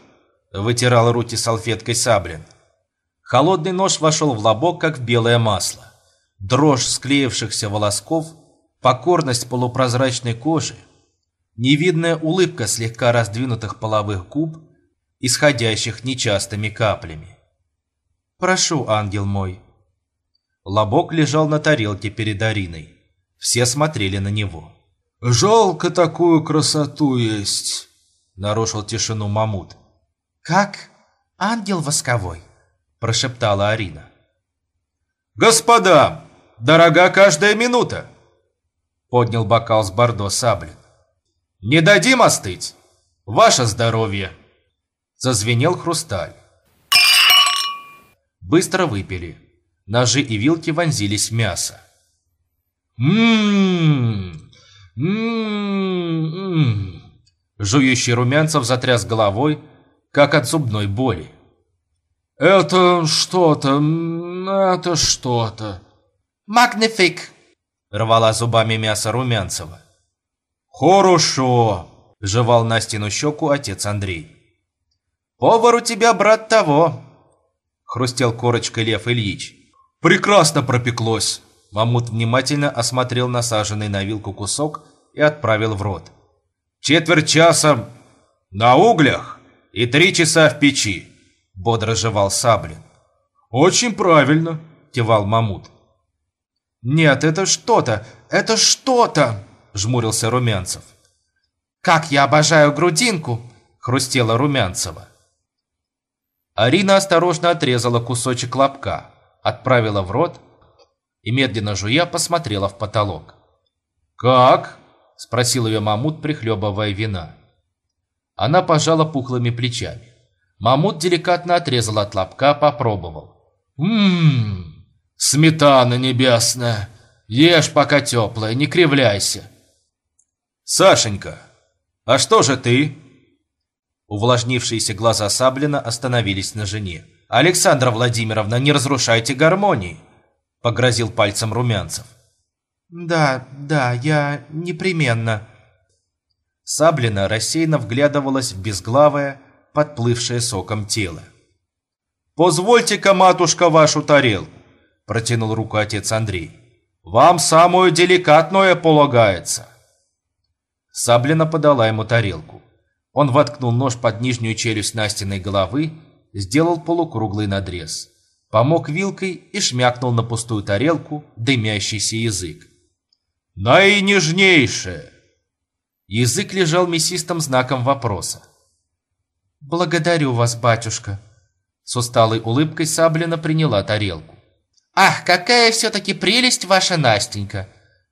A: вытирал руки салфеткой Саблин. Холодный нож вошел в лобок, как в белое масло. Дрожь склеившихся волосков, покорность полупрозрачной кожи, невидная улыбка слегка раздвинутых половых губ, исходящих нечастыми каплями. «Прошу, ангел мой». Лобок лежал на тарелке перед Ариной. Все смотрели на него.
C: «Жалко такую красоту есть», —
A: нарушил тишину Мамут.
B: «Как ангел восковой», — прошептала Арина.
C: «Господа, дорога каждая минута!»
A: Поднял бокал с бордо Саблин. «Не дадим остыть! Ваше здоровье!» Зазвенел хрусталь. Быстро выпили. Ножи и вилки вонзились в мясо.
C: «Ммм! Ммм!»
A: Жующий Румянцев затряс головой, как от зубной боли.
C: «Это что-то, это что-то».
B: «Магнифик!»
A: — рвала зубами мясо Румянцева.
C: «Хорошо!»
A: — жевал на стену щеку отец Андрей. «Повар у тебя, брат, того!» — хрустел корочкой Лев Ильич.
C: «Прекрасно пропеклось!»
A: Мамут внимательно осмотрел насаженный на вилку кусок и отправил в рот.
C: «Четверть часа на углях и три часа в печи
A: бодро жевал Саблин.
C: «Очень правильно», –
A: кивал Мамут. «Нет, это что-то, это что-то!» – жмурился Румянцев.
B: «Как я обожаю грудинку!»
A: – хрустела Румянцева. Арина осторожно отрезала кусочек лобка, отправила в рот и, медленно жуя, посмотрела в потолок.
C: «Как?»
A: – спросил ее Мамут, прихлебывая вина. Она пожала пухлыми плечами. Мамут деликатно отрезал от лобка, попробовал.
C: «Ммм, сметана небесная! Ешь, пока теплая, не кривляйся!»
A: «Сашенька, а что же ты?» Увлажнившиеся глаза Саблина остановились на жене. «Александра Владимировна, не разрушайте гармонии!» Погрозил пальцем Румянцев.
B: «Да, да, я непременно...»
A: Саблина рассеянно вглядывалась в безглавое, подплывшее соком тело. «Позвольте-ка, матушка, вашу тарелку!» – протянул руку отец Андрей. «Вам самую деликатную полагается!» Саблина подала ему тарелку. Он воткнул нож под нижнюю челюсть Настиной головы, сделал полукруглый надрез. Помог вилкой и шмякнул на пустую тарелку дымящийся язык.
C: «Наинежнейшее!»
A: Язык лежал мясистым знаком вопроса.
B: «Благодарю вас, батюшка!»
A: С усталой улыбкой Саблина приняла тарелку.
B: «Ах, какая все-таки прелесть ваша Настенька!»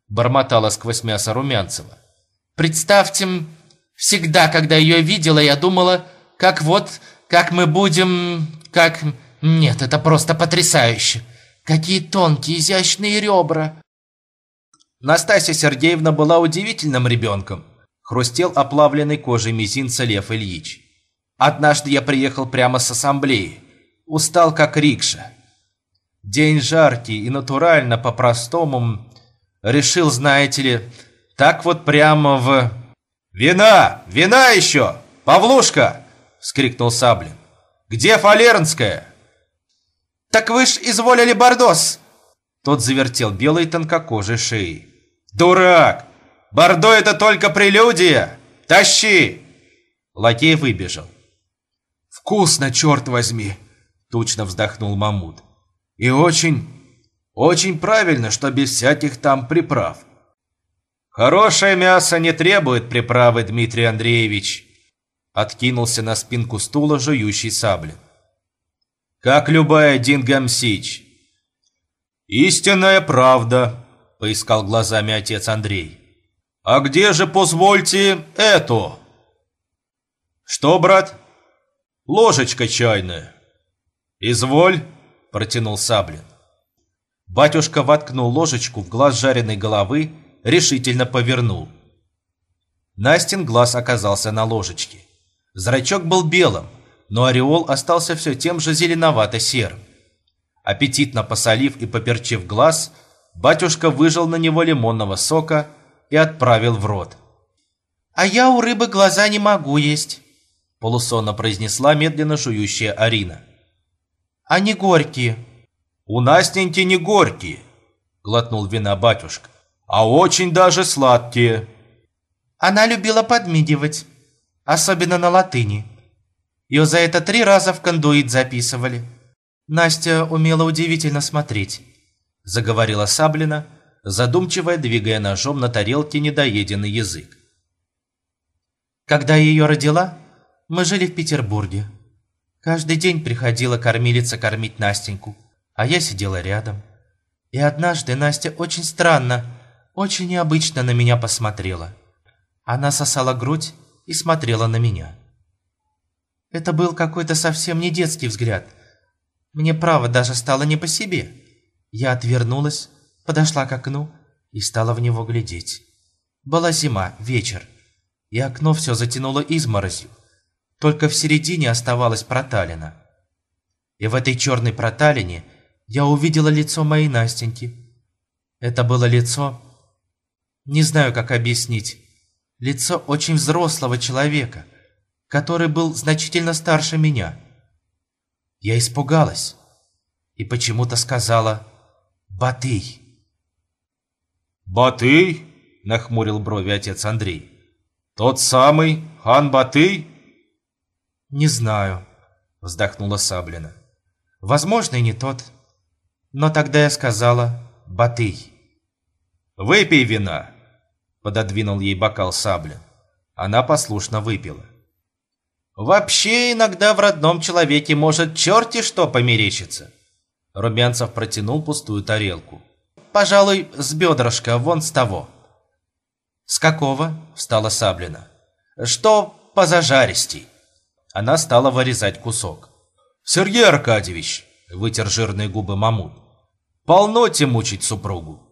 A: Бормотала сквозь мясо Румянцева.
B: «Представьте, всегда, когда ее видела, я думала, как вот, как мы будем, как... Нет, это просто потрясающе! Какие тонкие, изящные ребра!»
A: Настасья Сергеевна была удивительным ребенком. Хрустел оплавленной кожей мизинца Лев Ильич. Однажды я приехал прямо с ассамблеи. Устал, как рикша. День жаркий и натурально, по-простому. Решил, знаете ли, так вот прямо в... «Вина! Вина еще! Павлушка!» — вскрикнул Саблин. «Где Фалернская?»
B: «Так вы ж изволили Бордос!»
A: Тот завертел белой тонкокожей шеей. «Дурак! Бордо — это только прелюдия! Тащи!» Лакей выбежал.
C: «Вкусно, черт возьми!» – тучно вздохнул Мамут. «И очень, очень правильно, что без всяких там приправ».
A: «Хорошее мясо не требует приправы, Дмитрий Андреевич», – откинулся на спинку стула жующий саблин. «Как любая дингамсич». «Истинная правда», – поискал глазами отец Андрей. «А где же, позвольте, эту?» Что, брат? Ложечка чайная. Изволь, протянул Саблин. Батюшка воткнул ложечку в глаз жареной головы, решительно повернул. Настин глаз оказался на ложечке. Зрачок был белым, но ореол остался все тем же зеленовато-серым. Аппетитно посолив и поперчив глаз, батюшка выжал на него лимонного сока и отправил в рот.
D: «А я у рыбы глаза не могу есть», –
A: полусонно произнесла медленно жующая Арина.
D: «Они горькие».
A: «У Настеньки не горькие», – глотнул вина батюшка, – «а очень даже сладкие».
D: Она любила подмигивать, особенно на латыни. Ее за это три раза в кондуит записывали. Настя умела удивительно смотреть, заговорила Саблина, задумчиво двигая ножом на тарелке недоеденный язык. Когда я ее родила, мы жили в Петербурге. Каждый день приходила кормилица кормить Настеньку, а я сидела рядом. И однажды Настя очень странно, очень необычно на меня посмотрела. Она сосала грудь и смотрела на меня. Это был какой-то совсем не детский взгляд. Мне право даже стало не по себе. Я отвернулась, подошла к окну и стала в него глядеть. Была зима, вечер, и окно все затянуло изморозью. Только в середине оставалась проталина. И в этой черной проталине я увидела лицо моей Настеньки. Это было лицо... Не знаю, как объяснить. Лицо очень взрослого человека – который был значительно старше меня. Я испугалась и почему-то сказала «Батый».
A: «Батый?» – нахмурил брови отец Андрей. «Тот самый хан Батый?»
D: «Не знаю», – вздохнула Саблина. «Возможно, и не тот. Но тогда я сказала «Батый».
A: «Выпей вина», – пододвинул ей бокал Саблин. Она послушно выпила.
E: Вообще иногда в родном человеке может черти что померещиться. Румянцев протянул пустую тарелку. Пожалуй, с бедрышка вон с того.
D: С какого?
E: Встала Саблина. Что по зажаристей. Она стала вырезать кусок. Сергей Аркадьевич, вытер жирные губы Мамут. Полноте мучить супругу.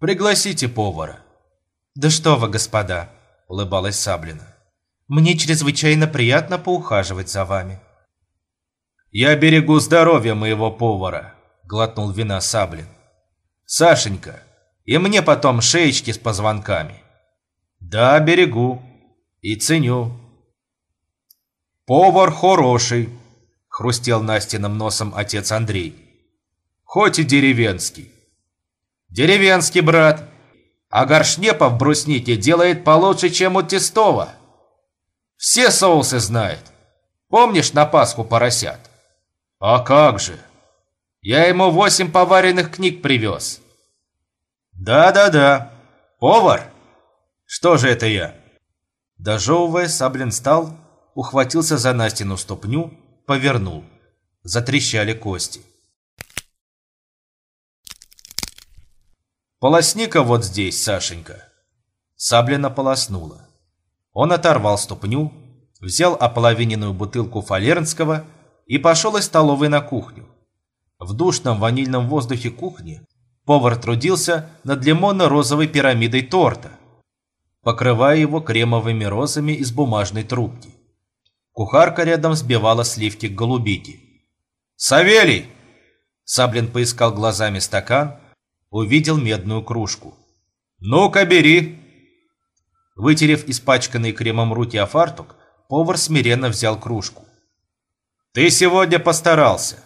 E: Пригласите повара.
D: Да что вы, господа, улыбалась Саблина. Мне чрезвычайно приятно поухаживать за вами».
A: «Я берегу здоровья моего повара», — глотнул вина Саблин. «Сашенька, и мне потом шеечки с позвонками». «Да, берегу. И ценю». «Повар хороший», — хрустел Настиным носом отец Андрей. «Хоть и деревенский». «Деревенский, брат. А горшнепа в бруснике делает получше, чем у Тестова». Все соусы знает. Помнишь на Пасху поросят? А как же? Я ему восемь поваренных книг привез. Да-да-да. Повар? Что же это я? Дожевывая, Саблин стал, ухватился за Настину ступню, повернул. Затрещали кости. Полосни-ка вот здесь, Сашенька. Саблина полоснула. Он оторвал ступню, взял ополовиненную бутылку фалернского и пошел из столовой на кухню. В душном ванильном воздухе кухни повар трудился над лимонно-розовой пирамидой торта, покрывая его кремовыми розами из бумажной трубки. Кухарка рядом сбивала сливки к голубике. «Савелий!» Саблин поискал глазами стакан, увидел медную кружку. «Ну-ка, бери!» Вытерев испачканный кремом руки о фартук, повар смиренно взял кружку. «Ты сегодня постарался!»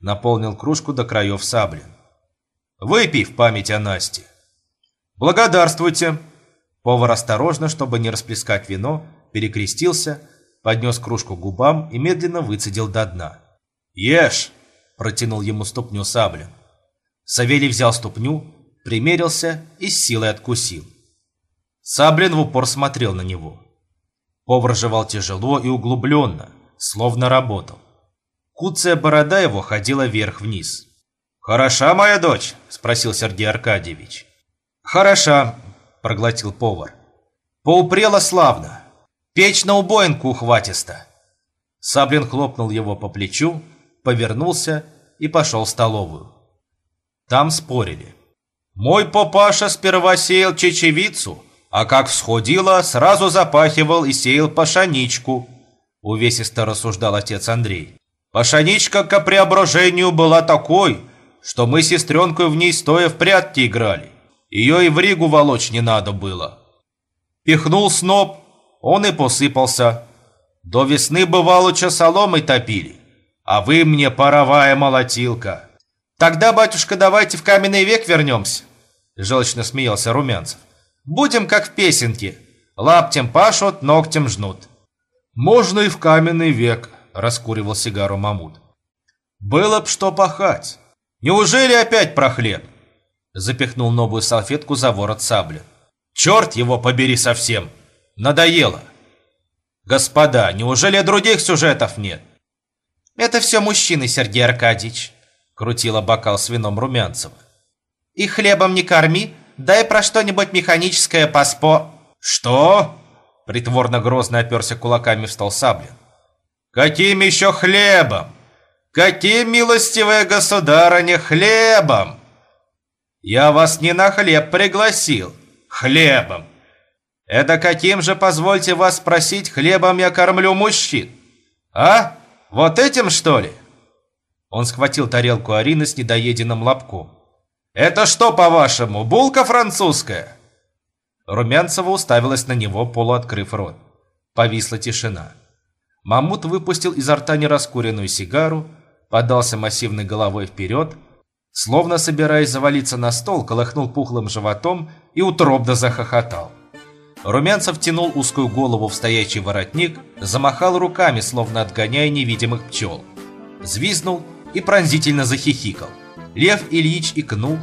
A: Наполнил кружку до краев саблин. «Выпей в память о Насте!» «Благодарствуйте!» Повар осторожно, чтобы не расплескать вино, перекрестился, поднес кружку к губам и медленно выцедил до дна. «Ешь!» – протянул ему ступню саблин. Савелий взял ступню, примерился и с силой откусил. Саблин в упор смотрел на него. Повар жевал тяжело и углубленно, словно работал. Куцая борода его ходила вверх-вниз. «Хороша моя дочь?» – спросил Сергей Аркадьевич. «Хороша», – проглотил повар. «Поупрела славно. Печь на убоинку ухватисто. Саблин хлопнул его по плечу, повернулся и пошел в столовую. Там спорили. Мой папаша сперва сеял чечевицу, а как всходило, сразу запахивал и сеял пашаничку, увесисто рассуждал отец Андрей. Пашаничка к преображению была такой, что мы с сестренкой в ней стоя в прятки играли. Ее и в Ригу волочь не надо было. Пихнул сноп, он и посыпался. До весны бывало, что соломой топили, а вы мне паровая молотилка. «Тогда, батюшка, давайте в каменный век вернемся», – желчно смеялся Румянцев. «Будем как в песенке. Лаптем пашут, ногтем жнут».
C: «Можно и в каменный век», – раскуривал сигару Мамут.
A: «Было б что пахать. Неужели опять про хлеб?» Запихнул новую салфетку за ворот сабли. «Черт его побери совсем! Надоело!» «Господа, неужели других сюжетов нет?» «Это все мужчины, Сергей Аркадьевич», крутила бокал с вином Румянцева. «И хлебом не корми, дай про что-нибудь механическое поспо...» «Что?» Притворно грозно оперся кулаками в стол Саблин. «Каким еще хлебом? Каким, милостивая государыня, хлебом? Я вас не на хлеб пригласил. Хлебом. Это каким же, позвольте вас спросить, хлебом я кормлю мужчин? А? Вот этим, что ли?» Он схватил тарелку Арины с недоеденным лобком. «Это что, по-вашему, булка французская?» Румянцева уставилась на него, полуоткрыв рот. Повисла тишина. Мамут выпустил изо рта нераскуренную сигару, подался массивной головой вперед, словно собираясь завалиться на стол, колыхнул пухлым животом и утробно захохотал. Румянцев тянул узкую голову в стоячий воротник, замахал руками, словно отгоняя невидимых пчел. Звизнул и пронзительно захихикал. Лев Ильич икнул,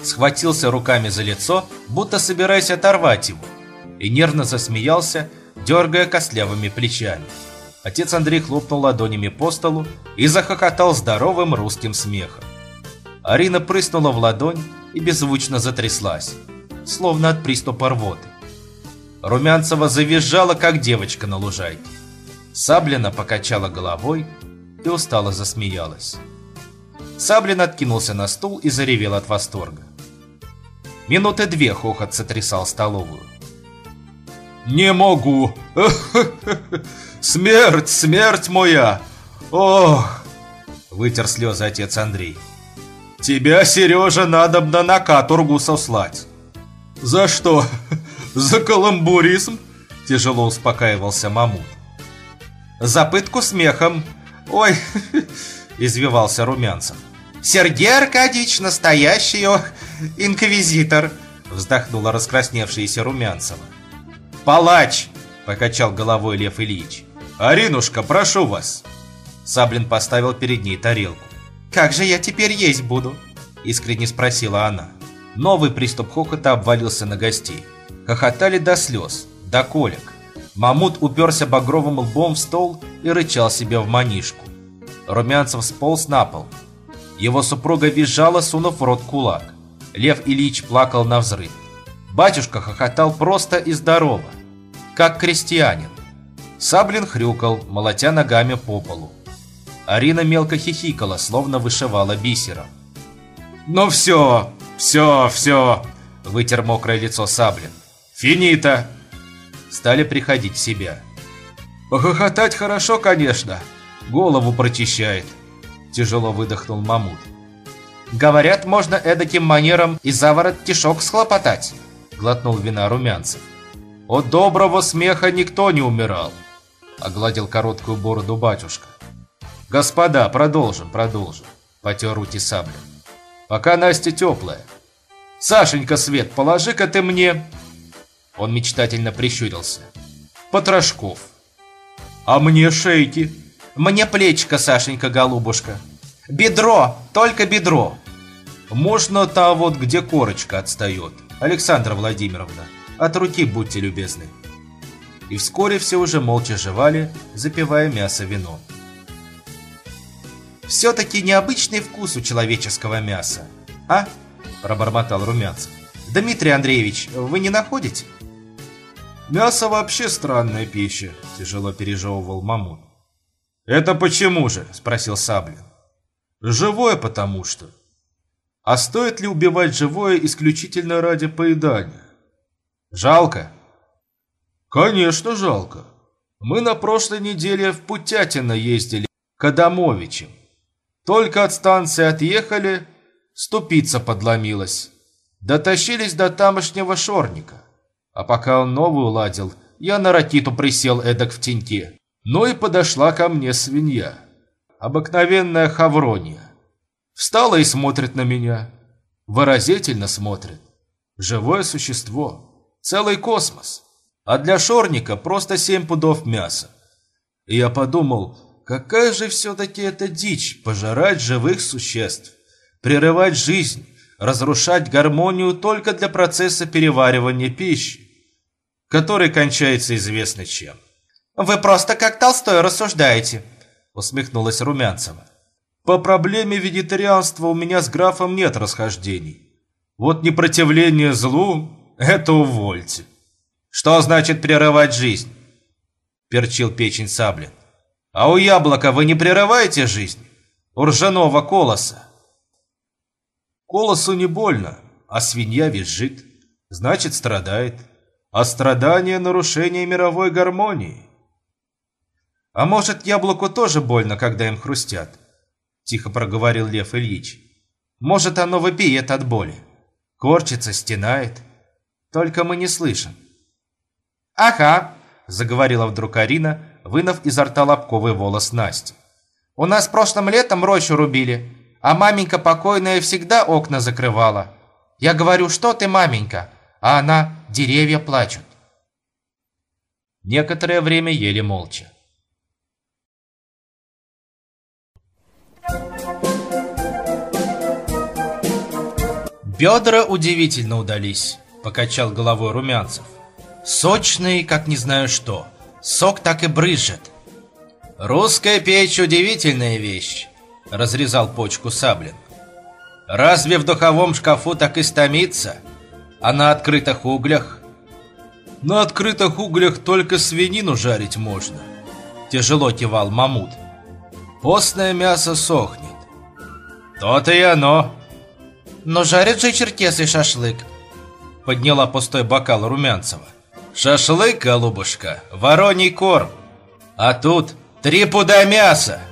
A: схватился руками за лицо, будто собираясь оторвать его, и нервно засмеялся, дергая костлявыми плечами. Отец Андрей хлопнул ладонями по столу и захохотал здоровым русским смехом. Арина прыснула в ладонь и беззвучно затряслась, словно от приступа рвоты. Румянцева завизжала, как девочка на лужайке. Саблина покачала головой и устало засмеялась. Саблин откинулся на стул и заревел от восторга. Минуты две хохот сотрясал столовую. «Не могу! [laughs] Смерть, смерть моя! Ох!» Вытер слезы отец Андрей. «Тебя, Сережа, надо бы на каторгу сослать!» «За что? За каламбуризм?» Тяжело успокаивался Мамут. «За пытку смехом «Ой!» [laughs] – извивался Румянцев. «Сергей Аркадьевич настоящий о, инквизитор!» – вздохнула раскрасневшаяся Румянцева. «Палач!» – покачал головой Лев Ильич. «Аринушка, прошу вас!» Саблин поставил перед ней тарелку. «Как же я теперь есть буду?» – искренне спросила она. Новый приступ хохота обвалился на гостей. Хохотали до слез, до колик. Мамут уперся багровым лбом в стол и рычал себе в манишку. Румянцев сполз на пол. Его супруга визжала, сунув в рот кулак. Лев Ильич плакал на взрыв. Батюшка хохотал просто и здорово, как крестьянин. Саблин хрюкал, молотя ногами по полу. Арина мелко хихикала, словно вышивала бисером. «Ну все, все, все!» – вытер мокрое лицо Саблин. «Финита!» стали приходить в себя. «Похохотать хорошо, конечно, голову прочищает», – тяжело выдохнул Мамут. «Говорят, можно эдаким манером и заворот тишок схлопотать», – глотнул вина румянцев. «От доброго смеха никто не умирал», – огладил короткую бороду батюшка. «Господа, продолжим, продолжим», – потер руки саблин. «Пока Настя теплая. Сашенька, Свет, положи-ка ты мне он мечтательно прищурился. «Потрошков». «А мне шейки». «Мне плечко, Сашенька-голубушка». «Бедро, только бедро». «Можно та вот, где корочка отстает, Александра Владимировна. От руки будьте любезны». И вскоре все уже молча жевали, запивая мясо вином. «Все-таки необычный вкус у человеческого мяса, а?» – пробормотал Румянцев. «Дмитрий Андреевич, вы не находите?»
C: Мясо вообще странная пища, тяжело пережевывал Мамут. Это почему же? Спросил Саблин. Живое потому что. А стоит ли убивать живое исключительно ради поедания? Жалко? Конечно, жалко. Мы на прошлой неделе в Путятино ездили к Адамовичам. Только от станции отъехали, ступица подломилась. Дотащились до тамошнего шорника. А пока он новую ладил, я на ракиту присел эдак в теньке. Ну и подошла ко мне свинья. Обыкновенная хаврония. Встала и смотрит на меня. Выразительно смотрит. Живое существо. Целый космос. А для шорника просто семь пудов мяса. И я подумал, какая же все-таки это дичь пожирать живых существ, прерывать жизнь, разрушать гармонию только для процесса переваривания пищи, который кончается известно чем.
B: «Вы просто как Толстой рассуждаете», — усмехнулась Румянцева.
C: «По проблеме вегетарианства у меня с графом нет расхождений. Вот непротивление злу — это увольте».
A: «Что значит прерывать жизнь?» — перчил печень Саблин. «А у яблока вы не прерываете жизнь? У ржаного колоса?»
C: Колосу не больно, а свинья визжит. Значит, страдает. А страдание – нарушение мировой гармонии.
A: А может, яблоку тоже больно, когда им хрустят? Тихо проговорил Лев Ильич. Может, оно выпиет от боли. Корчится, стенает. Только мы не слышим. «Ага», – заговорила вдруг Арина, вынув изо рта лобковый волос Насти. «У нас прошлым летом рощу рубили, а маменька покойная всегда окна закрывала. Я говорю, что ты, маменька? А она, деревья плачут». Некоторое время ели молча. Бедра удивительно удались, покачал головой Румянцев. Сочный, как не знаю что. Сок так и брызжет. Русская печь удивительная вещь, разрезал почку Саблин. Разве в духовом шкафу так и стомится? А на открытых углях?
C: На открытых углях только свинину жарить можно. Тяжело кивал Мамут. Постное мясо сохнет.
A: То-то и оно. Но жарят же черкесы шашлык. Подняла пустой бокал Румянцева. Шашлык, голубушка, вороний корм. А тут три пуда мяса,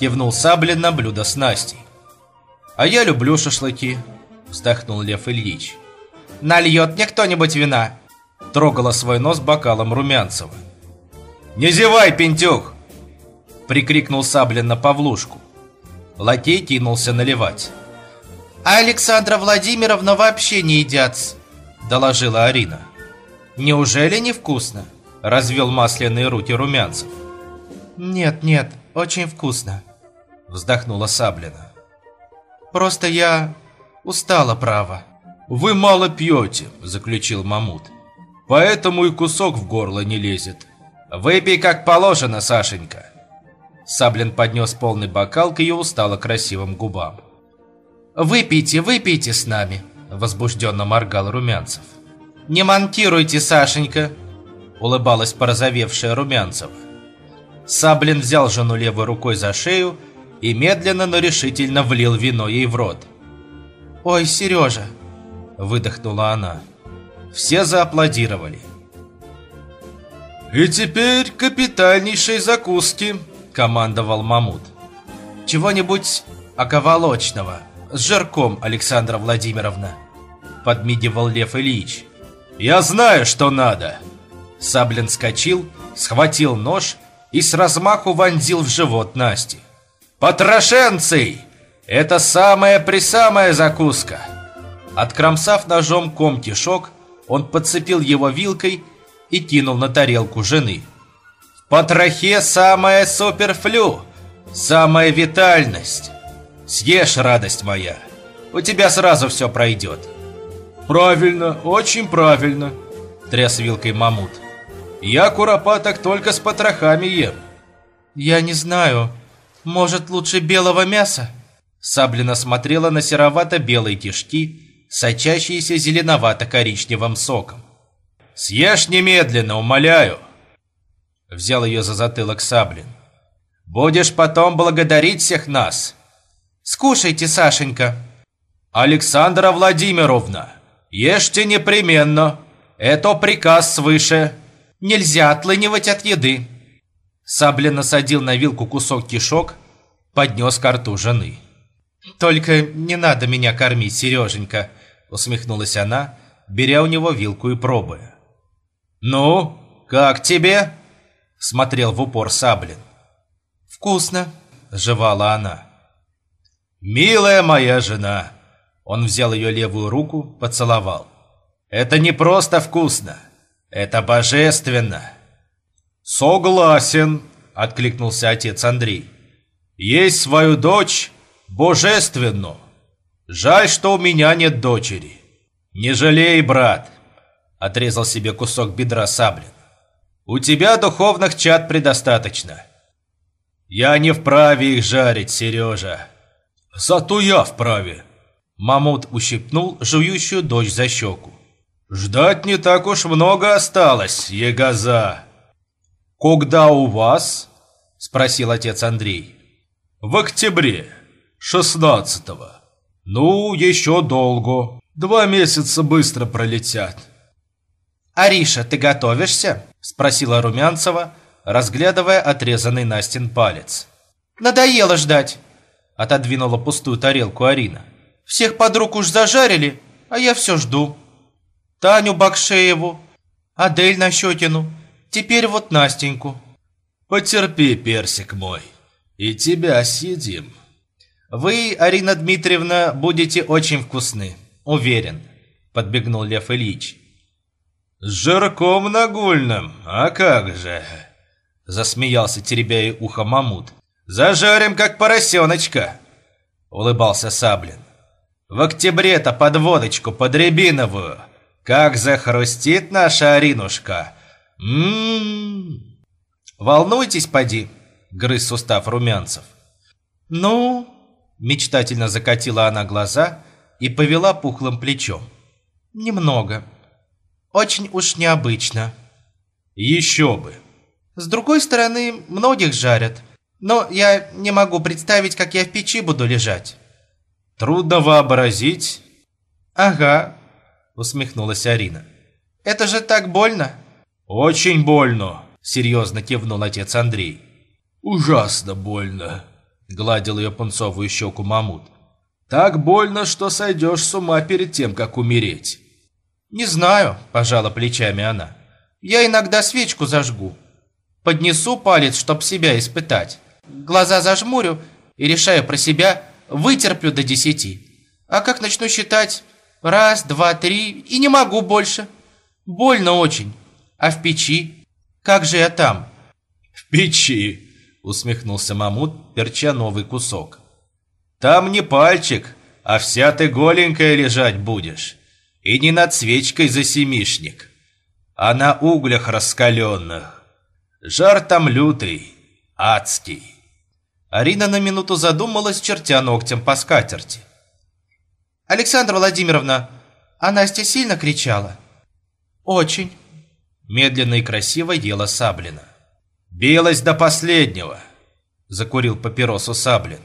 A: кивнул Саблин на блюдо с Настей. А я люблю шашлыки, вздохнул Лев Ильич. Нальет мне кто-нибудь вина? Трогала свой нос бокалом Румянцева. «Не зевай, пентюх!» Прикрикнул Саблин на Павлушку. Лакей кинулся наливать. «А Александра Владимировна вообще не едят», доложила Арина. Неужели невкусно? Развел масляные руки румянцев. Нет, нет, очень вкусно. Вздохнула Саблина. Просто я устала, право.
C: Вы мало пьете, заключил Мамут. Поэтому и кусок в горло не лезет.
A: Выпей как положено, Сашенька. Саблин поднес полный бокал к ее устало красивым губам. «Выпейте, выпейте с нами!» Возбужденно моргал Румянцев. «Не монтируйте, Сашенька!» Улыбалась порозовевшая Румянцева. Саблин взял жену левой рукой за шею и медленно, но решительно влил вино ей в рот. «Ой, Сережа!» – выдохнула она. Все зааплодировали.
C: «И теперь капитальнейшей закуски!» – командовал Мамут.
A: «Чего-нибудь оковолочного, с жирком, Александра Владимировна!» – подмигивал Лев Ильич.
C: Я знаю, что надо!»
A: Саблин скочил, схватил нож и с размаху вонзил в живот Насти. «Потрошенций! Это самая-присамая закуска!» Откромсав ножом ком кишок, он подцепил его вилкой и кинул на тарелку жены. «В потрохе самая суперфлю, самая витальность! Съешь, радость моя, у тебя сразу все пройдет!»
C: «Правильно, очень правильно», – тряс вилкой Мамут. «Я куропаток только с потрохами ем».
B: «Я не знаю. Может, лучше белого мяса?»
A: Саблина смотрела на серовато-белые кишки, сочащиеся зеленовато-коричневым соком.
C: Съешь немедленно, умоляю!» Взял ее за затылок Саблин. «Будешь потом благодарить всех нас!»
B: «Скушайте, Сашенька!»
C: «Александра Владимировна, ешьте непременно! Это приказ свыше!»
B: «Нельзя отлынивать от еды!»
A: Саблин насадил на вилку кусок кишок, поднес к рту жены.
B: «Только не надо меня кормить, Сереженька!»
A: Усмехнулась она, беря у него вилку и пробуя. «Ну, как тебе?» Смотрел в упор Саблин.
B: «Вкусно!» – жевала она.
C: «Милая моя жена!» Он взял ее левую руку, поцеловал. «Это не просто вкусно, это божественно!» «Согласен!» – откликнулся отец Андрей. «Есть свою дочь божественно. Жаль, что у меня нет дочери. Не жалей, брат!» – отрезал себе кусок бедра Саблин. «У тебя духовных чад предостаточно. Я не вправе их жарить, Сережа. Зато я вправе!»
A: Мамут ущипнул жующую дочь за щеку.
C: «Ждать не так уж много осталось, егоза!»
A: «Когда у вас?» – спросил отец Андрей.
C: «В октябре, шестнадцатого. Ну, еще долго. Два месяца быстро пролетят».
B: «Ариша, ты готовишься?»
A: – спросила Румянцева, разглядывая отрезанный Настин палец.
B: «Надоело ждать!»
A: – отодвинула пустую тарелку Арина.
B: «Всех подруг уж зажарили, а я все жду. Таню Бакшееву, Адель Нащекину, Теперь вот Настеньку.
C: Потерпи, персик мой, и тебя съедим.
A: Вы, Арина Дмитриевна, будете очень вкусны, уверен, подбегнул Лев Ильич.
C: С жирком нагульным, а как же?
A: Засмеялся, теребя ухо Мамут.
C: Зажарим, как поросеночка,
A: улыбался Саблин. В октябре-то под водочку, под рябиновую. Как захрустит наша Аринушка! Ммм. Волнуйтесь, поди, грыз сустав румянцев.
B: Ну,
A: мечтательно закатила она глаза и повела пухлым плечом.
B: Немного. Очень уж необычно.
A: Еще бы.
B: С другой стороны, многих жарят. Но я не могу представить, как я в печи буду лежать.
A: Трудно вообразить.
B: Ага,
A: усмехнулась Арина.
B: Это же так больно.
C: «Очень больно», —
A: серьезно кивнул отец Андрей.
C: «Ужасно больно», —
A: гладил ее пунцовую щеку Мамут.
C: «Так больно, что сойдешь с ума перед тем, как умереть».
B: «Не знаю», – пожала плечами она. «Я иногда свечку зажгу. Поднесу палец, чтоб себя испытать. Глаза зажмурю и решаю про себя, вытерплю до десяти. А как начну считать? Раз, два, три и не могу больше. Больно очень. А в печи? Как же я там?»
C: «В печи!» – усмехнулся Мамут, перча новый кусок. «Там не пальчик, а вся ты голенькая лежать будешь. И не над свечкой за семишник, а на углях раскаленных. Жар там лютый, адский».
A: Арина на минуту задумалась, чертя ногтем по скатерти.
B: «Александра Владимировна, а Настя сильно кричала?» «Очень».
A: Медленно и красиво ела Саблина. «Билась до последнего!» Закурил папиросу Саблин.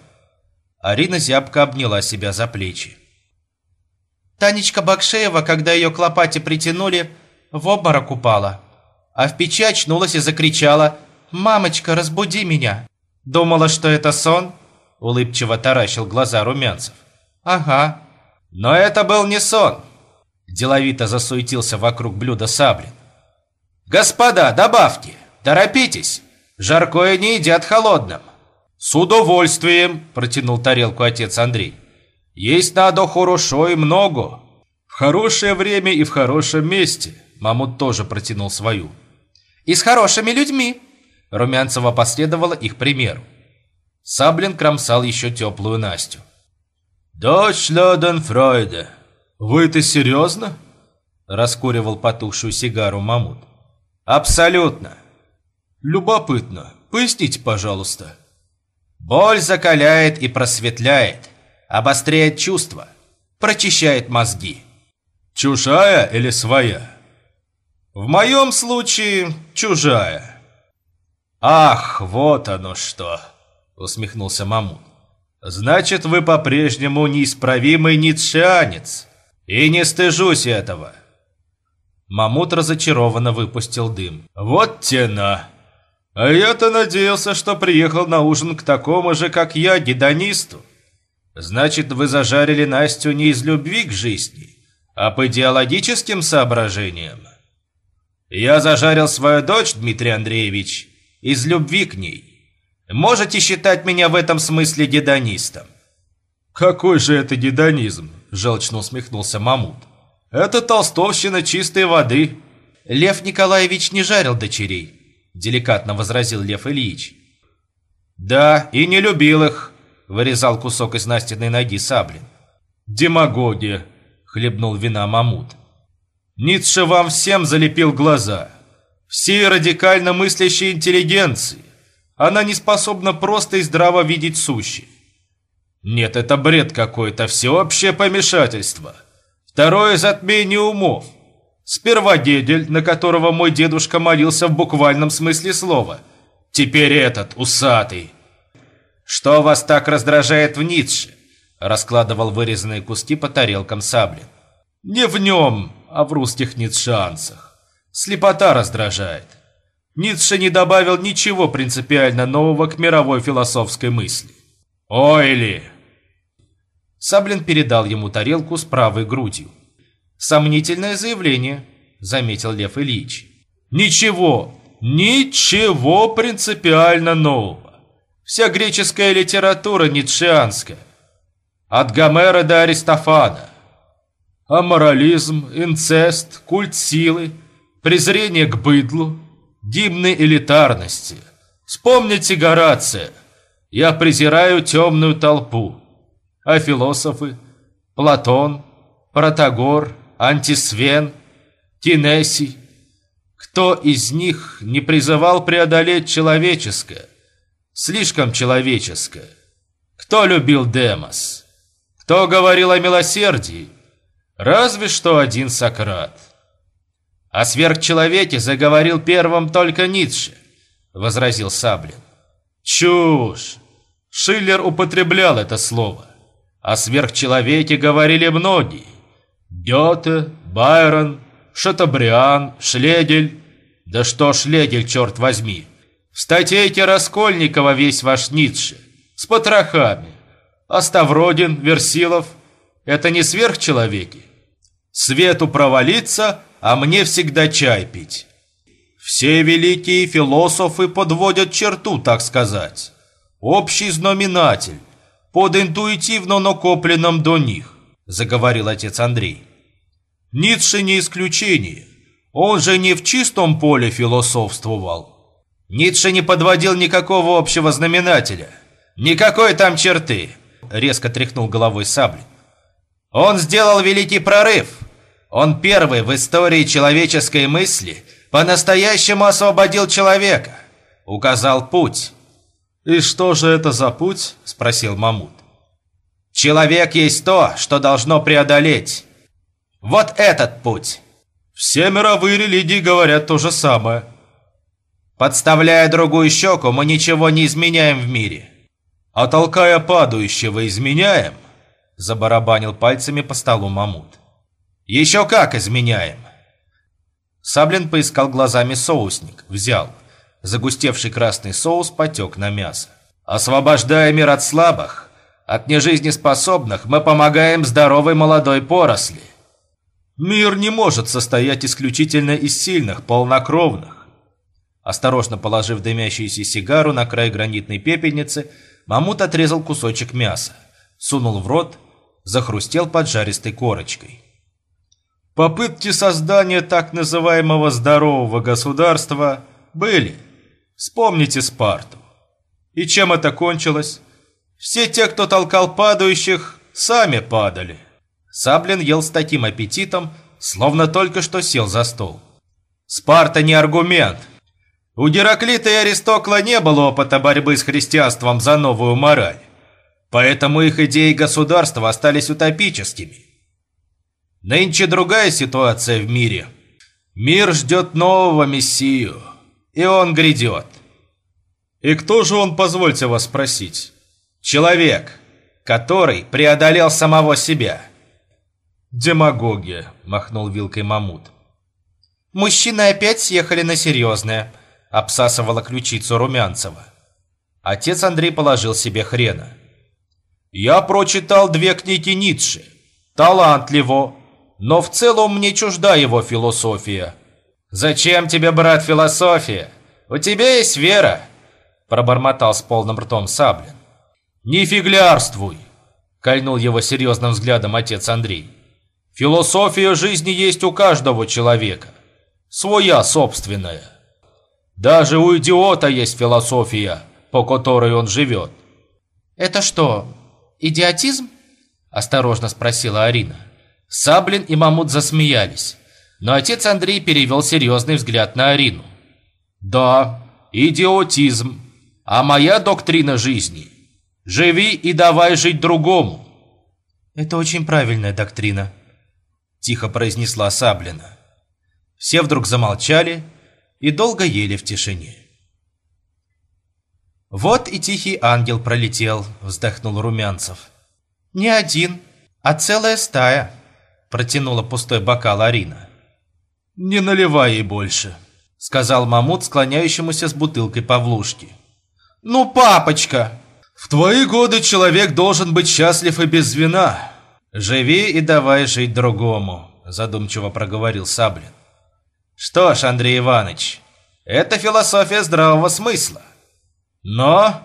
A: Арина зябко обняла себя за плечи.
B: Танечка Бакшеева, когда ее к лопате притянули, в обморок упала. А в печи очнулась и закричала «Мамочка, разбуди меня!»
A: Думала, что это сон? Улыбчиво таращил глаза Румянцев.
B: «Ага».
A: «Но это был не сон!» Деловито засуетился вокруг блюда Саблин. «Господа, добавьте! Торопитесь! Жаркое не едят холодным!» «С удовольствием!» – протянул тарелку отец Андрей. «Есть надо хорошо и много!» «В хорошее время и в хорошем месте!» Мамут тоже протянул свою.
B: «И с хорошими людьми!»
A: Румянцева последовала их примеру. Саблин кромсал еще теплую Настю.
C: «Дочь Лёденфройда, вы-то серьезно?»
A: Раскуривал потухшую сигару Мамут. Абсолютно.
C: Любопытно. Поясните, пожалуйста.
A: Боль закаляет и просветляет, обостряет чувства, прочищает мозги.
C: Чужая или своя?
A: В моем случае чужая. Ах, вот оно что, усмехнулся Мамут. Значит, вы по-прежнему неисправимый ницшеанец. И не стыжусь этого. Мамут разочарованно выпустил дым. Вот тена. А я-то надеялся, что приехал на ужин к такому же, как я, гедонисту. Значит, вы зажарили Настю не из любви к жизни, а по идеологическим соображениям. Я зажарил свою дочь, Дмитрий Андреевич, из любви к ней. Можете считать меня в этом смысле гедонистом. Какой же это гедонизм? Желчно усмехнулся Мамут. Это толстовщина чистой воды.
F: Лев Николаевич не жарил дочерей, деликатно возразил Лев Ильич.
A: Да, и не любил их, вырезал кусок из Настиной ноги Саблин. Демагогия, хлебнул вина Мамут. Ницше вам всем залепил глаза. Всей радикально мыслящей интеллигенции. Она не способна просто и здраво видеть сущее. Нет, это бред какой-то, всеобщее помешательство. Второе затмение умов. Сперва Дедель, на которого мой дедушка молился в буквальном смысле слова. Теперь этот, усатый.
G: Что вас так раздражает в Ницше? Раскладывал вырезанные куски по тарелкам сабли.
A: Не в нем, а в русских ницшеанцах. Слепота раздражает. Ницше не добавил ничего принципиально нового к мировой философской мысли. Ой ли!
G: Саблин передал ему тарелку с правой грудью. «Сомнительное заявление», — заметил Лев Ильич.
A: «Ничего, ничего принципиально нового. Вся греческая литература ницшеанская. От Гомера до Аристофана. Аморализм, инцест, культ силы, презрение к быдлу, гимны элитарности. Вспомните Горация. Я презираю темную толпу. А философы? Платон, Протагор, Антисвен, Тинесий. Кто из них не призывал преодолеть человеческое? Слишком человеческое. Кто любил Демос? Кто говорил о милосердии? Разве что один Сократ. О сверхчеловеке заговорил первым только Ницше, возразил Саблин. Чушь! Шиллер употреблял это слово. О сверхчеловеке говорили многие. Гёте, Байрон, Шатабриан, Шледель. Да что Шледель, черт возьми. В статейке Раскольникова весь ваш Ницше. С потрохами. А Ставродин, Версилов – это не сверхчеловеки. Свету провалиться, а мне всегда чай пить. Все великие философы подводят черту, так сказать. Общий знаменатель, под интуитивно накопленным до них, заговорил отец Андрей. Ницше не исключение. Он же не в чистом поле философствовал.
G: Ницше не подводил никакого общего знаменателя. Никакой там черты, резко тряхнул головой Саблин. Он сделал великий прорыв. Он первый в истории человеческой мысли по-настоящему освободил человека, указал путь.
A: «И что же это за путь?» – спросил Мамут.
G: «Человек есть то, что должно преодолеть. Вот этот путь!»
A: «Все мировые религии говорят то же самое».
G: «Подставляя другую щеку, мы ничего не изменяем в мире».
A: «А толкая падающего, изменяем?» – забарабанил пальцами по столу Мамут.
G: «Еще как изменяем!» Саблин поискал глазами соусник, взял – Загустевший красный соус потек на мясо. Освобождая мир от слабых, от нежизнеспособных, мы помогаем здоровой молодой поросли.
A: Мир не может состоять исключительно из сильных, полнокровных.
G: Осторожно положив дымящуюся сигару на край гранитной пепельницы, Мамут отрезал кусочек мяса, сунул в рот, захрустел поджаристой корочкой.
A: Попытки создания так называемого здорового государства были – Вспомните Спарту. И чем это кончилось? Все те, кто толкал падающих, сами падали.
G: Саблин ел с таким аппетитом, словно только что сел за стол. Спарта не аргумент. У Гераклита и Аристокла не было опыта борьбы с христианством за новую мораль. Поэтому их идеи государства остались утопическими. Нынче другая ситуация в мире.
A: Мир ждет нового мессию, и он грядет.
C: И кто же он, позвольте вас спросить?
A: Человек, который преодолел самого себя.
C: Демагогия, махнул вилкой Мамут.
A: Мужчины опять съехали на серьезное, обсасывала ключицу Румянцева. Отец Андрей положил себе хрена. Я прочитал две книги Ницше. Талантливо, но в целом мне чужда его философия. Зачем тебе, брат, философия? У тебя есть вера, пробормотал с полным ртом Саблин. Не фиглярствуй, кольнул его серьезным взглядом отец Андрей. Философия жизни есть у каждого человека. Своя собственная. Даже у идиота есть философия, по которой он живет.
B: «Это что, идиотизм?» – осторожно спросила Арина.
A: Саблин и Мамут засмеялись, но отец Андрей перевел серьезный взгляд на Арину. «Да, идиотизм. А моя доктрина жизни – живи и давай жить другому».
B: «Это очень правильная доктрина», – тихо произнесла Саблина. Все вдруг замолчали и долго ели в тишине. «Вот и тихий ангел пролетел», – вздохнул Румянцев. «Не один, а целая стая», – протянула пустой бокал Арина.
C: «Не наливай ей больше», – сказал Мамут, склоняющемуся с бутылкой Павлушки.
B: «Ну, папочка!»
C: «В твои годы человек должен быть счастлив и без вина.
A: Живи и давай жить другому», – задумчиво проговорил Саблин. «Что ж, Андрей Иванович, это философия здравого смысла. Но...»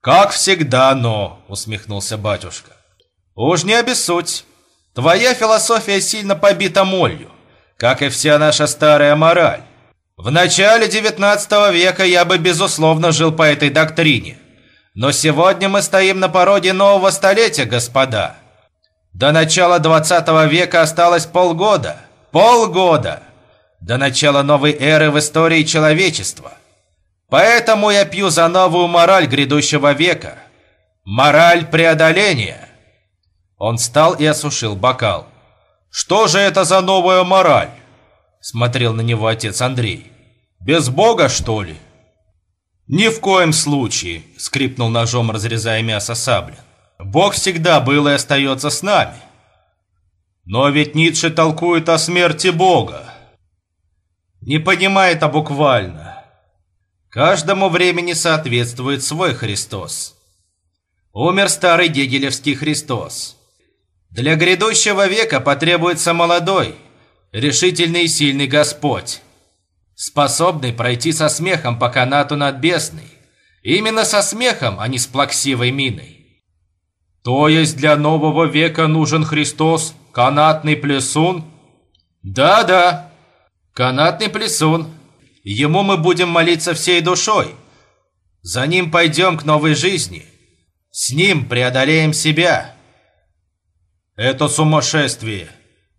A: «Как всегда, но», — усмехнулся батюшка. «Уж не обессудь. Твоя философия сильно побита молью, как и вся наша старая мораль. В начале XIX века я бы, безусловно, жил по этой доктрине. Но сегодня мы стоим на пороге нового столетия, господа. До начала XX века осталось полгода. Полгода! До начала новой эры в истории человечества. Поэтому я пью за новую мораль грядущего века. Мораль преодоления. Он встал и осушил бокал. Что же это за новая мораль? Смотрел на него отец Андрей. Без Бога, что ли? Ни в коем случае, скрипнул ножом, разрезая мясо саблин. Бог всегда был и остается с нами. Но ведь Ницше толкует о смерти Бога. Не понимает, а буквально. Каждому времени соответствует свой Христос. Умер старый гегелевский Христос. Для грядущего века потребуется молодой, решительный и сильный Господь, способный пройти со смехом по канату над бездной. Именно со смехом, а не с плаксивой миной. То есть для нового века нужен Христос, канатный плесун? Да-да, канатный плесун – Ему мы будем молиться всей душой. За ним пойдем к новой жизни. С ним преодолеем себя. Это сумасшествие,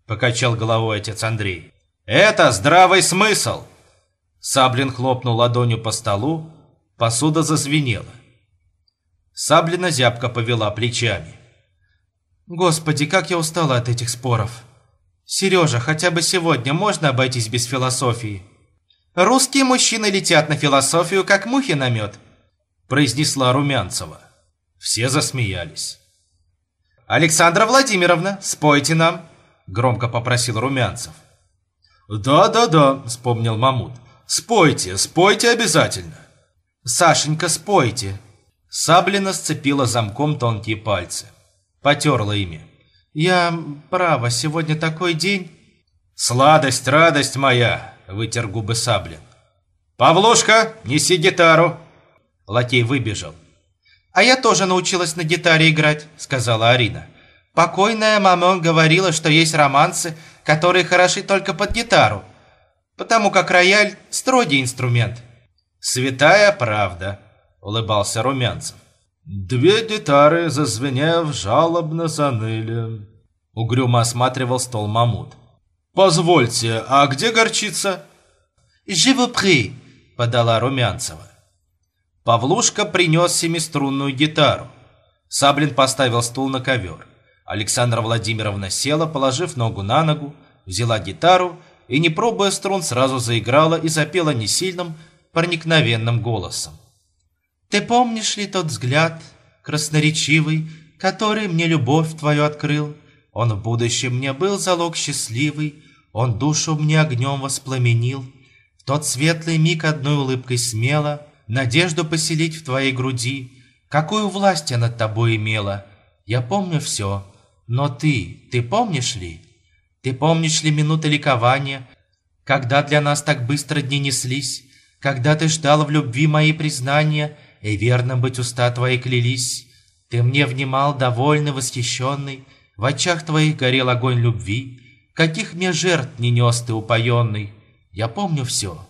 A: покачал головой отец Андрей. Это здравый смысл. Саблин хлопнул ладонью по столу, посуда зазвенела. Саблина зябко повела плечами.
B: Господи, как я устала от этих споров. Сережа, хотя бы сегодня можно обойтись без философии? Русские мужчины летят на философию, как мухи на мед», – произнесла Румянцева. Все засмеялись. «Александра Владимировна, спойте нам», – громко попросил Румянцев.
C: «Да-да-да», – вспомнил Мамут. «Спойте, спойте обязательно».
B: «Сашенька, спойте».
A: Саблина сцепила замком тонкие пальцы. Потерла ими.
B: «Я, право, сегодня такой день...»
A: «Сладость, радость моя!» вытер губы Саблин. «Павлушка, неси гитару!» Лакей выбежал.
B: «А я тоже научилась на гитаре играть», — сказала Арина. «Покойная мама говорила, что есть романсы, которые хороши только под гитару, потому как рояль — строгий инструмент».
A: «Святая правда», — улыбался Румянцев.
C: «Две гитары, зазвенев, жалобно заныли», —
A: угрюмо осматривал стол Мамут.
C: «Позвольте, а где горчица?»
B: «Je подала Румянцева.
A: Павлушка принес семиструнную гитару. Саблин поставил стул на ковер. Александра Владимировна села, положив ногу на ногу, взяла гитару и, не пробуя струн, сразу заиграла и запела несильным, проникновенным голосом. «Ты помнишь ли тот взгляд, красноречивый, который мне любовь твою открыл? Он в будущем мне был залог счастливый, он душу мне огнем воспламенил. В тот светлый миг одной улыбкой смело надежду поселить в твоей груди. Какую власть я над тобой имела? Я помню все, но ты, ты помнишь ли?» Ты помнишь ли минуты ликования, когда для нас так быстро дни неслись, когда ты ждал в любви мои признания, и верно быть уста твои клялись? Ты мне внимал, довольный, восхищенный, в очах твоих горел огонь любви, каких мне жертв не нес ты упоенный. Я помню все,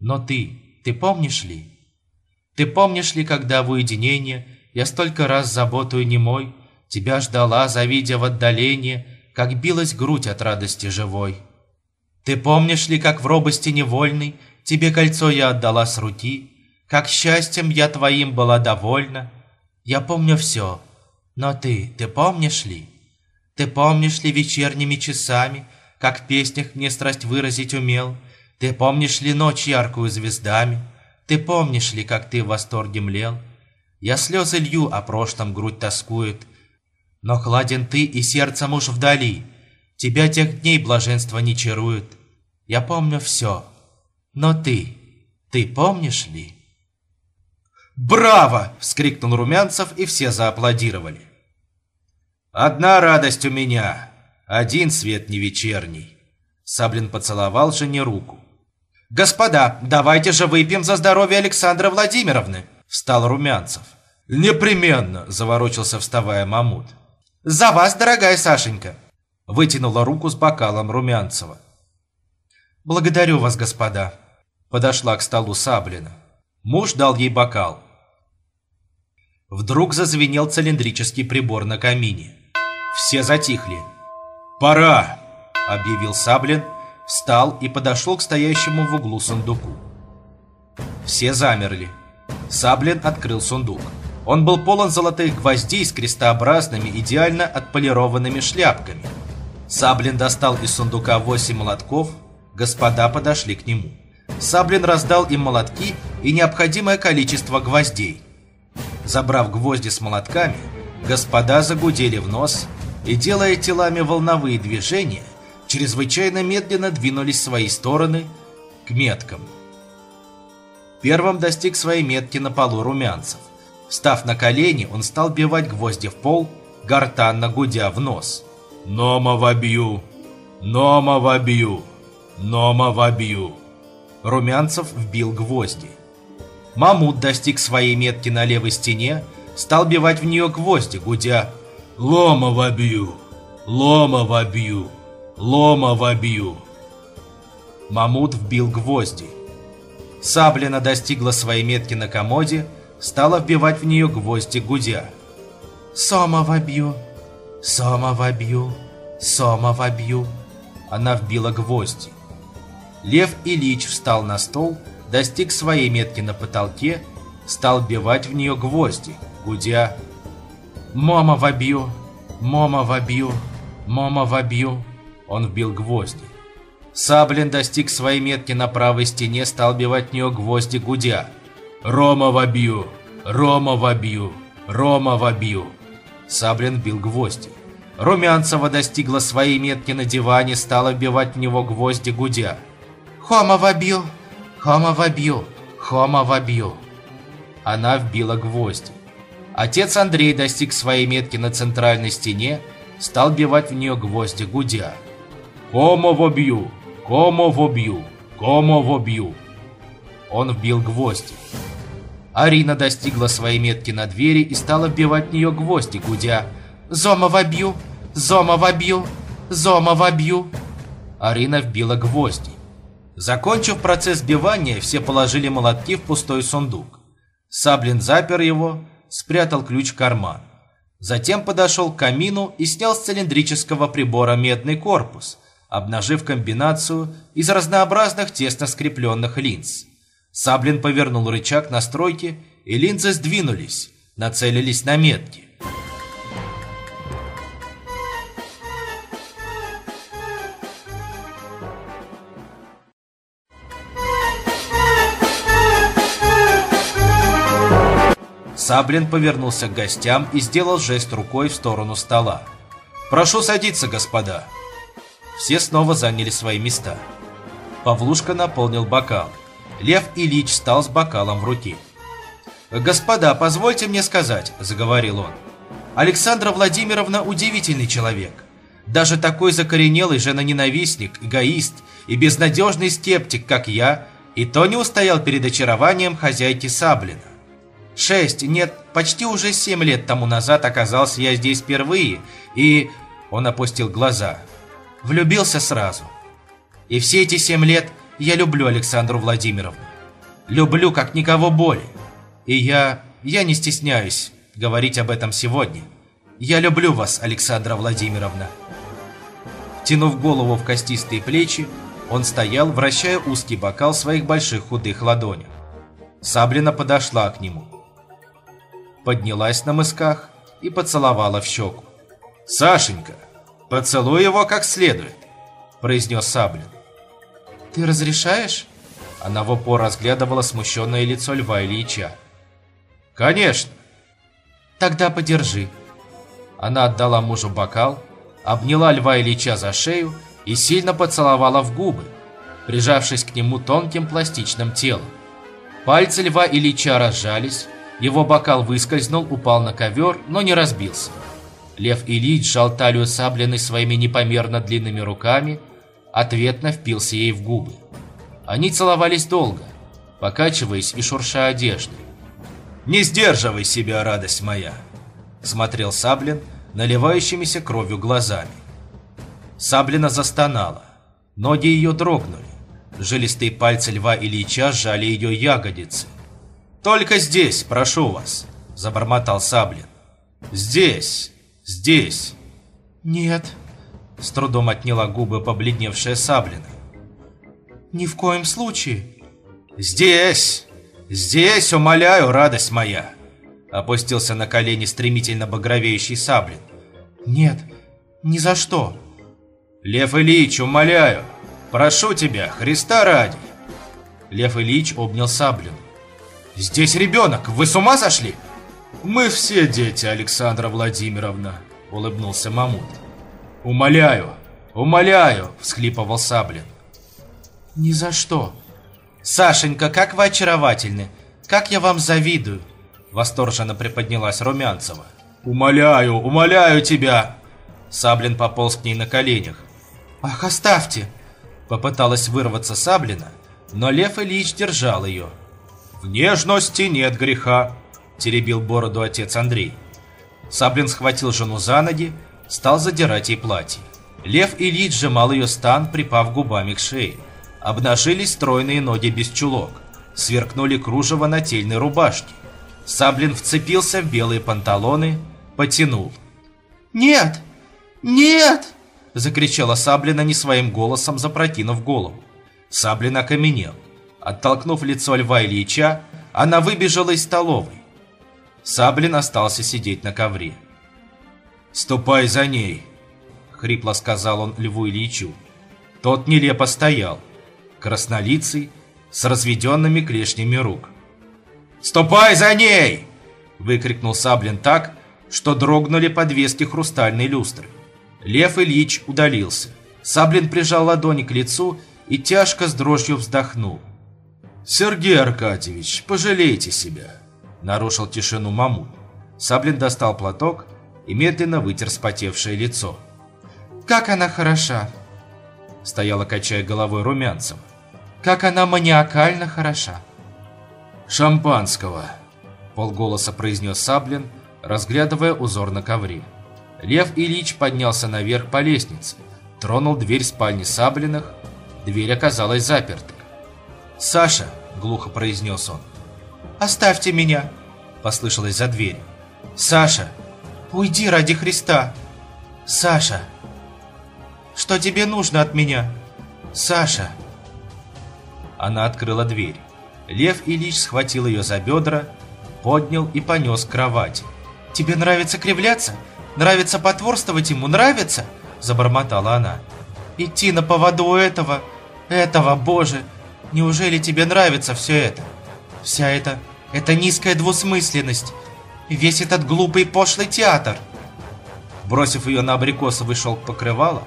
A: но ты, ты помнишь ли? Ты помнишь ли, когда в уединение я столько раз заботую немой, тебя ждала, завидя в отдалении, как билась грудь от радости живой. Ты помнишь ли, как в робости невольной Тебе кольцо я отдала с руки, Как счастьем я твоим была довольна? Я помню все, но ты, ты помнишь ли? Ты помнишь ли вечерними часами, Как в песнях мне страсть выразить умел? Ты помнишь ли ночь яркую звездами? Ты помнишь ли, как ты в восторге млел? Я слезы лью, а прошлом грудь тоскует — но хладен ты и сердце муж вдали. Тебя тех дней блаженство не чарует. Я помню все. Но ты, ты помнишь ли?
C: «Браво!» — вскрикнул Румянцев, и все зааплодировали. «Одна радость у меня, один свет не вечерний». Саблин поцеловал жене руку.
A: «Господа, давайте же выпьем за здоровье Александра Владимировны!» — встал Румянцев.
C: «Непременно!» — заворочился, вставая Мамут.
A: «За вас, дорогая Сашенька!» Вытянула руку с бокалом Румянцева. «Благодарю вас, господа!» Подошла к столу Саблина. Муж дал ей бокал. Вдруг зазвенел цилиндрический прибор на камине. Все затихли.
C: «Пора!»
A: – объявил Саблин, встал и подошел к стоящему в углу сундуку. Все замерли. Саблин открыл сундук. Он был полон золотых гвоздей с крестообразными, идеально отполированными шляпками. Саблин достал из сундука восемь молотков, господа подошли к нему. Саблин раздал им молотки и необходимое количество гвоздей. Забрав гвозди с молотками, господа загудели в нос и, делая телами волновые движения, чрезвычайно медленно двинулись в свои стороны к меткам. Первым достиг своей метки на полу румянцев. Став на колени, он стал бивать гвозди в пол, гортанно гудя в нос.
C: «Нома вобью! Нома вобью! Нома вобью!»
A: Румянцев вбил гвозди. Мамут достиг своей метки на левой стене, стал бивать в нее гвозди, гудя
C: «Лома вобью! Лома вобью! Лома вобью!»
A: Мамут вбил гвозди. Саблина достигла своей метки на комоде, стала вбивать в нее гвозди гудя. «Сома вобью! Сома вобью! Сома вобью!» Она вбила гвозди. Лев Ильич встал на стол, достиг своей метки на потолке, стал вбивать в нее гвозди, гудя. «Мома вобью! Мома вобью! Мома вобью!» Он вбил гвозди. Саблин достиг своей метки на правой стене, стал вбивать в нее гвозди, гудя.
C: «Рома вобью! Рома вобью! Рома вобью!»
A: Саблин бил гвозди. Румянцева достигла своей метки на диване, стала вбивать в него гвозди, гудя. «Хома вобью! Хома вобью! Хома вобью!» Она вбила гвозди. Отец Андрей достиг своей метки на центральной стене, стал бивать в нее гвозди, гудя.
C: «Комо вобью! Комо вобью! Комо вобью!»
A: Он вбил гвозди. Арина достигла своей метки на двери и стала вбивать в нее гвозди, гудя «Зома вобью! Зома вобью! Зома вобью!» Арина вбила гвозди. Закончив процесс бивания, все положили молотки в пустой сундук. Саблин запер его, спрятал ключ в карман. Затем подошел к камину и снял с цилиндрического прибора медный корпус, обнажив комбинацию из разнообразных тесно скрепленных линз. Саблин повернул рычаг настройки, и линзы сдвинулись, нацелились на метки. Саблин повернулся к гостям и сделал жест рукой в сторону стола. «Прошу садиться, господа!» Все снова заняли свои места. Павлушка наполнил бокал. Лев Ильич встал с бокалом в руке. «Господа, позвольте мне сказать», — заговорил он. «Александра Владимировна удивительный человек. Даже такой закоренелый женоненавистник, эгоист и безнадежный скептик, как я, и то не устоял перед очарованием хозяйки Саблина. Шесть, нет, почти уже семь лет тому назад оказался я здесь впервые, и... Он опустил глаза. Влюбился сразу. И все эти семь лет я люблю Александру Владимировну. Люблю, как никого более. И я... я не стесняюсь говорить об этом сегодня. Я люблю вас, Александра Владимировна. Тянув голову в костистые плечи, он стоял, вращая узкий бокал своих больших худых ладонях. Саблина подошла к нему. Поднялась на мысках и поцеловала в щеку. «Сашенька, поцелуй его как следует», – произнес Саблин.
B: «Ты разрешаешь?»
A: Она в упор разглядывала смущенное лицо Льва Ильича. «Конечно!» «Тогда подержи». Она отдала мужу бокал, обняла Льва Ильича за шею и сильно поцеловала в губы, прижавшись к нему тонким пластичным телом. Пальцы Льва Ильича разжались, его бокал выскользнул, упал на ковер, но не разбился. Лев Ильич сжал талию Саблиной своими непомерно длинными руками, ответно впился ей в губы. Они целовались долго, покачиваясь и шурша одеждой. «Не сдерживай себя, радость моя!» Смотрел Саблин наливающимися кровью глазами. Саблина застонала. Ноги ее дрогнули. Жилистые пальцы Льва Ильича сжали ее ягодицы. «Только здесь, прошу вас!» – забормотал Саблин. «Здесь! Здесь!»
B: «Нет!»
A: – с трудом отняла губы побледневшая Саблина.
B: «Ни в коем случае!»
A: «Здесь! Здесь, умоляю, радость моя!» Опустился на колени стремительно багровеющий Саблин.
B: «Нет, ни за что!»
A: «Лев Ильич, умоляю! Прошу тебя, Христа ради!» Лев Ильич обнял Саблин. «Здесь ребенок! Вы с ума сошли?» «Мы все дети, Александра Владимировна», — улыбнулся Мамут. «Умоляю, умоляю!» — всхлипывал Саблин.
B: «Ни за что!»
A: «Сашенька, как вы очаровательны! Как я вам завидую!» Восторженно приподнялась Румянцева. «Умоляю, умоляю тебя!» Саблин пополз к ней на коленях.
B: «Ах, оставьте!»
A: Попыталась вырваться Саблина, но Лев Ильич держал ее. «В нежности нет греха», – теребил бороду отец Андрей. Саблин схватил жену за ноги, стал задирать ей платье. Лев Ильич сжимал ее стан, припав губами к шее. Обнажились стройные ноги без чулок. Сверкнули кружево нательной рубашки. Саблин вцепился в белые панталоны, потянул.
B: «Нет! Нет!»
A: Закричала Саблина не своим голосом, запрокинув голову. Саблин окаменел. Оттолкнув лицо Льва Ильича, она выбежала из столовой. Саблин остался сидеть на ковре. «Ступай за ней!» — хрипло сказал он Льву Ильичу. Тот нелепо стоял, краснолицый, с разведенными клешнями рук. «Ступай за ней!» – выкрикнул Саблин так, что дрогнули подвески хрустальной люстры. Лев Ильич удалился. Саблин прижал ладони к лицу и тяжко с дрожью вздохнул. «Сергей Аркадьевич, пожалейте себя!» – нарушил тишину Мамут. Саблин достал платок и медленно вытер спотевшее лицо.
B: «Как она хороша!»
A: – стояла, качая головой Румянцева.
B: «Как она маниакально хороша!»
A: «Шампанского!» – полголоса произнес Саблин, разглядывая узор на ковре. Лев Ильич поднялся наверх по лестнице, тронул дверь спальни Саблиных, дверь оказалась запертой. «Саша!» – глухо произнес он.
B: «Оставьте меня!»
A: – послышалось за дверью. «Саша!
B: Уйди ради Христа!»
A: «Саша!»
B: «Что тебе нужно от меня?»
A: «Саша!» Она открыла дверь. Лев Ильич схватил ее за бедра, поднял и понес к кровати.
B: «Тебе нравится кривляться? Нравится потворствовать ему? Нравится?» – забормотала она. «Идти на поводу этого, этого, Боже! Неужели тебе нравится все это? Вся эта, эта низкая двусмысленность,
A: Весь этот глупый пошлый театр.
H: Бросив ее на абрикосовый шелк покрывала,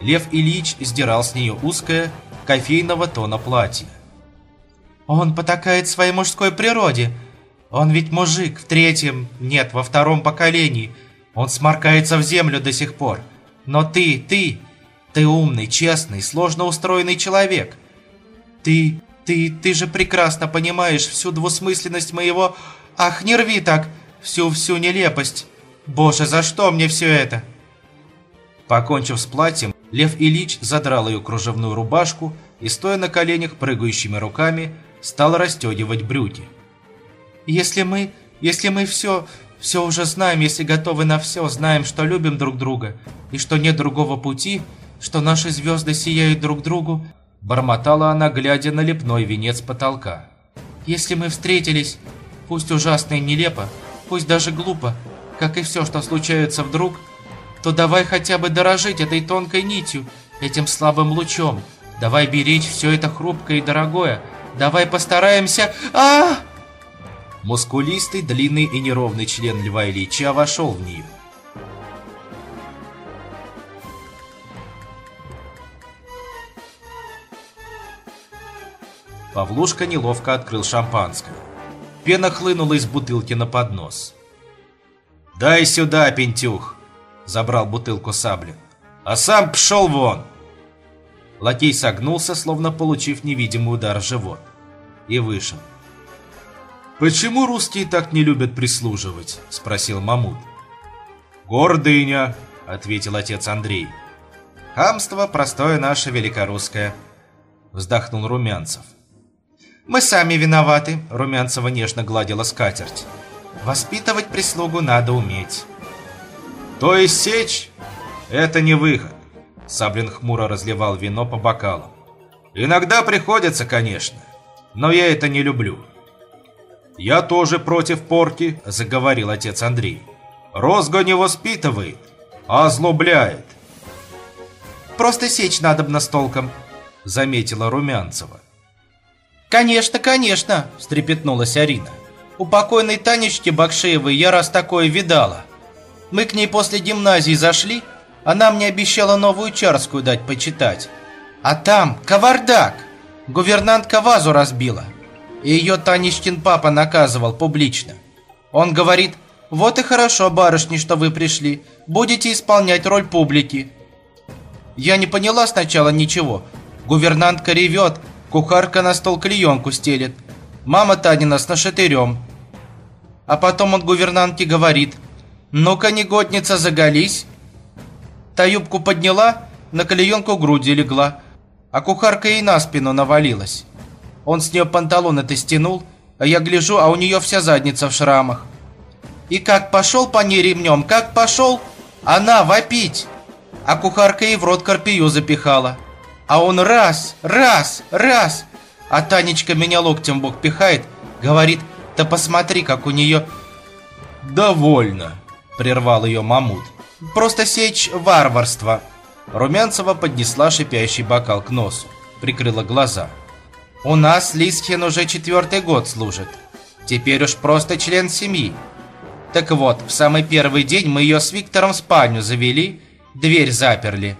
H: Лев Ильич сдирал с нее узкое, кофейного тона платье.
A: Он потакает своей мужской природе. Он ведь мужик в третьем, нет, во втором поколении. Он сморкается в землю до сих пор. Но ты, ты, ты умный, честный, сложно устроенный человек. Ты, ты, ты же прекрасно понимаешь всю двусмысленность моего... Ах, не рви так! Всю-всю нелепость. Боже, за что мне все это?
H: Покончив с платьем, Лев Ильич задрал ее кружевную рубашку и, стоя на коленях прыгающими руками, стал расстегивать брюки.
A: «Если мы, если мы все, все уже знаем, если готовы на все, знаем, что любим друг друга, и что нет другого пути, что наши звезды сияют друг другу»,
H: бормотала она, глядя на лепной венец потолка.
A: «Если мы встретились, пусть ужасно и нелепо, пусть даже глупо, как и все, что случается вдруг, то давай хотя бы дорожить этой тонкой нитью, этим слабым лучом. Давай беречь все это хрупкое и дорогое. Давай постараемся... а,
H: Мускулистый, длинный и неровный член Льва Ильича вошел в нее. Павлушка неловко открыл шампанское. Пена хлынула из бутылки на поднос. «Дай сюда, Пентюх!» Забрал бутылку сабли. «А сам пшел вон!» Лакей согнулся, словно получив невидимый удар в живот. И вышел. «Почему русские так не любят прислуживать?» – спросил Мамут. «Гордыня!» – ответил отец Андрей. «Хамство простое наше великорусское», – вздохнул Румянцев.
A: «Мы сами виноваты», – Румянцева нежно гладила скатерть. Воспитывать прислугу надо уметь.
I: То есть сечь? Это не выход. Саблин хмуро разливал вино по бокалам. Иногда приходится, конечно, но я это не люблю. Я тоже против порки, заговорил отец Андрей. Розга не воспитывает, а озлобляет.
A: Просто сечь надо надобно с толком, заметила Румянцева. «Конечно, конечно!» – встрепетнулась Арина. У покойной Танечки Бакшеевой я раз такое видала. Мы к ней после гимназии зашли, она мне обещала новую Чарскую дать почитать. А там кавардак! Гувернантка вазу разбила. И ее Танечкин папа наказывал публично. Он говорит, вот и хорошо, барышни, что вы пришли. Будете исполнять роль публики. Я не поняла сначала ничего. Гувернантка ревет, кухарка на стол клеенку стелет. Мама Танина с нашатырем. А потом он гувернантке говорит, «Ну-ка, негодница, заголись!» Та юбку подняла, на клеенку груди легла, а кухарка ей на спину навалилась. Он с нее панталоны-то стянул, а я гляжу, а у нее вся задница в шрамах. И как пошел по ней ремнем, как пошел, она вопить. А кухарка ей в рот карпию запихала. А он раз, раз, раз. А Танечка меня локтем бок пихает, говорит, да посмотри, как у нее...»
H: «Довольно», — прервал ее Мамут.
A: «Просто сечь варварство». Румянцева поднесла шипящий бокал к носу, прикрыла глаза. «У нас Лисхин уже четвертый год служит. Теперь уж просто член семьи. Так вот, в самый первый день мы ее с Виктором в спальню завели, дверь заперли,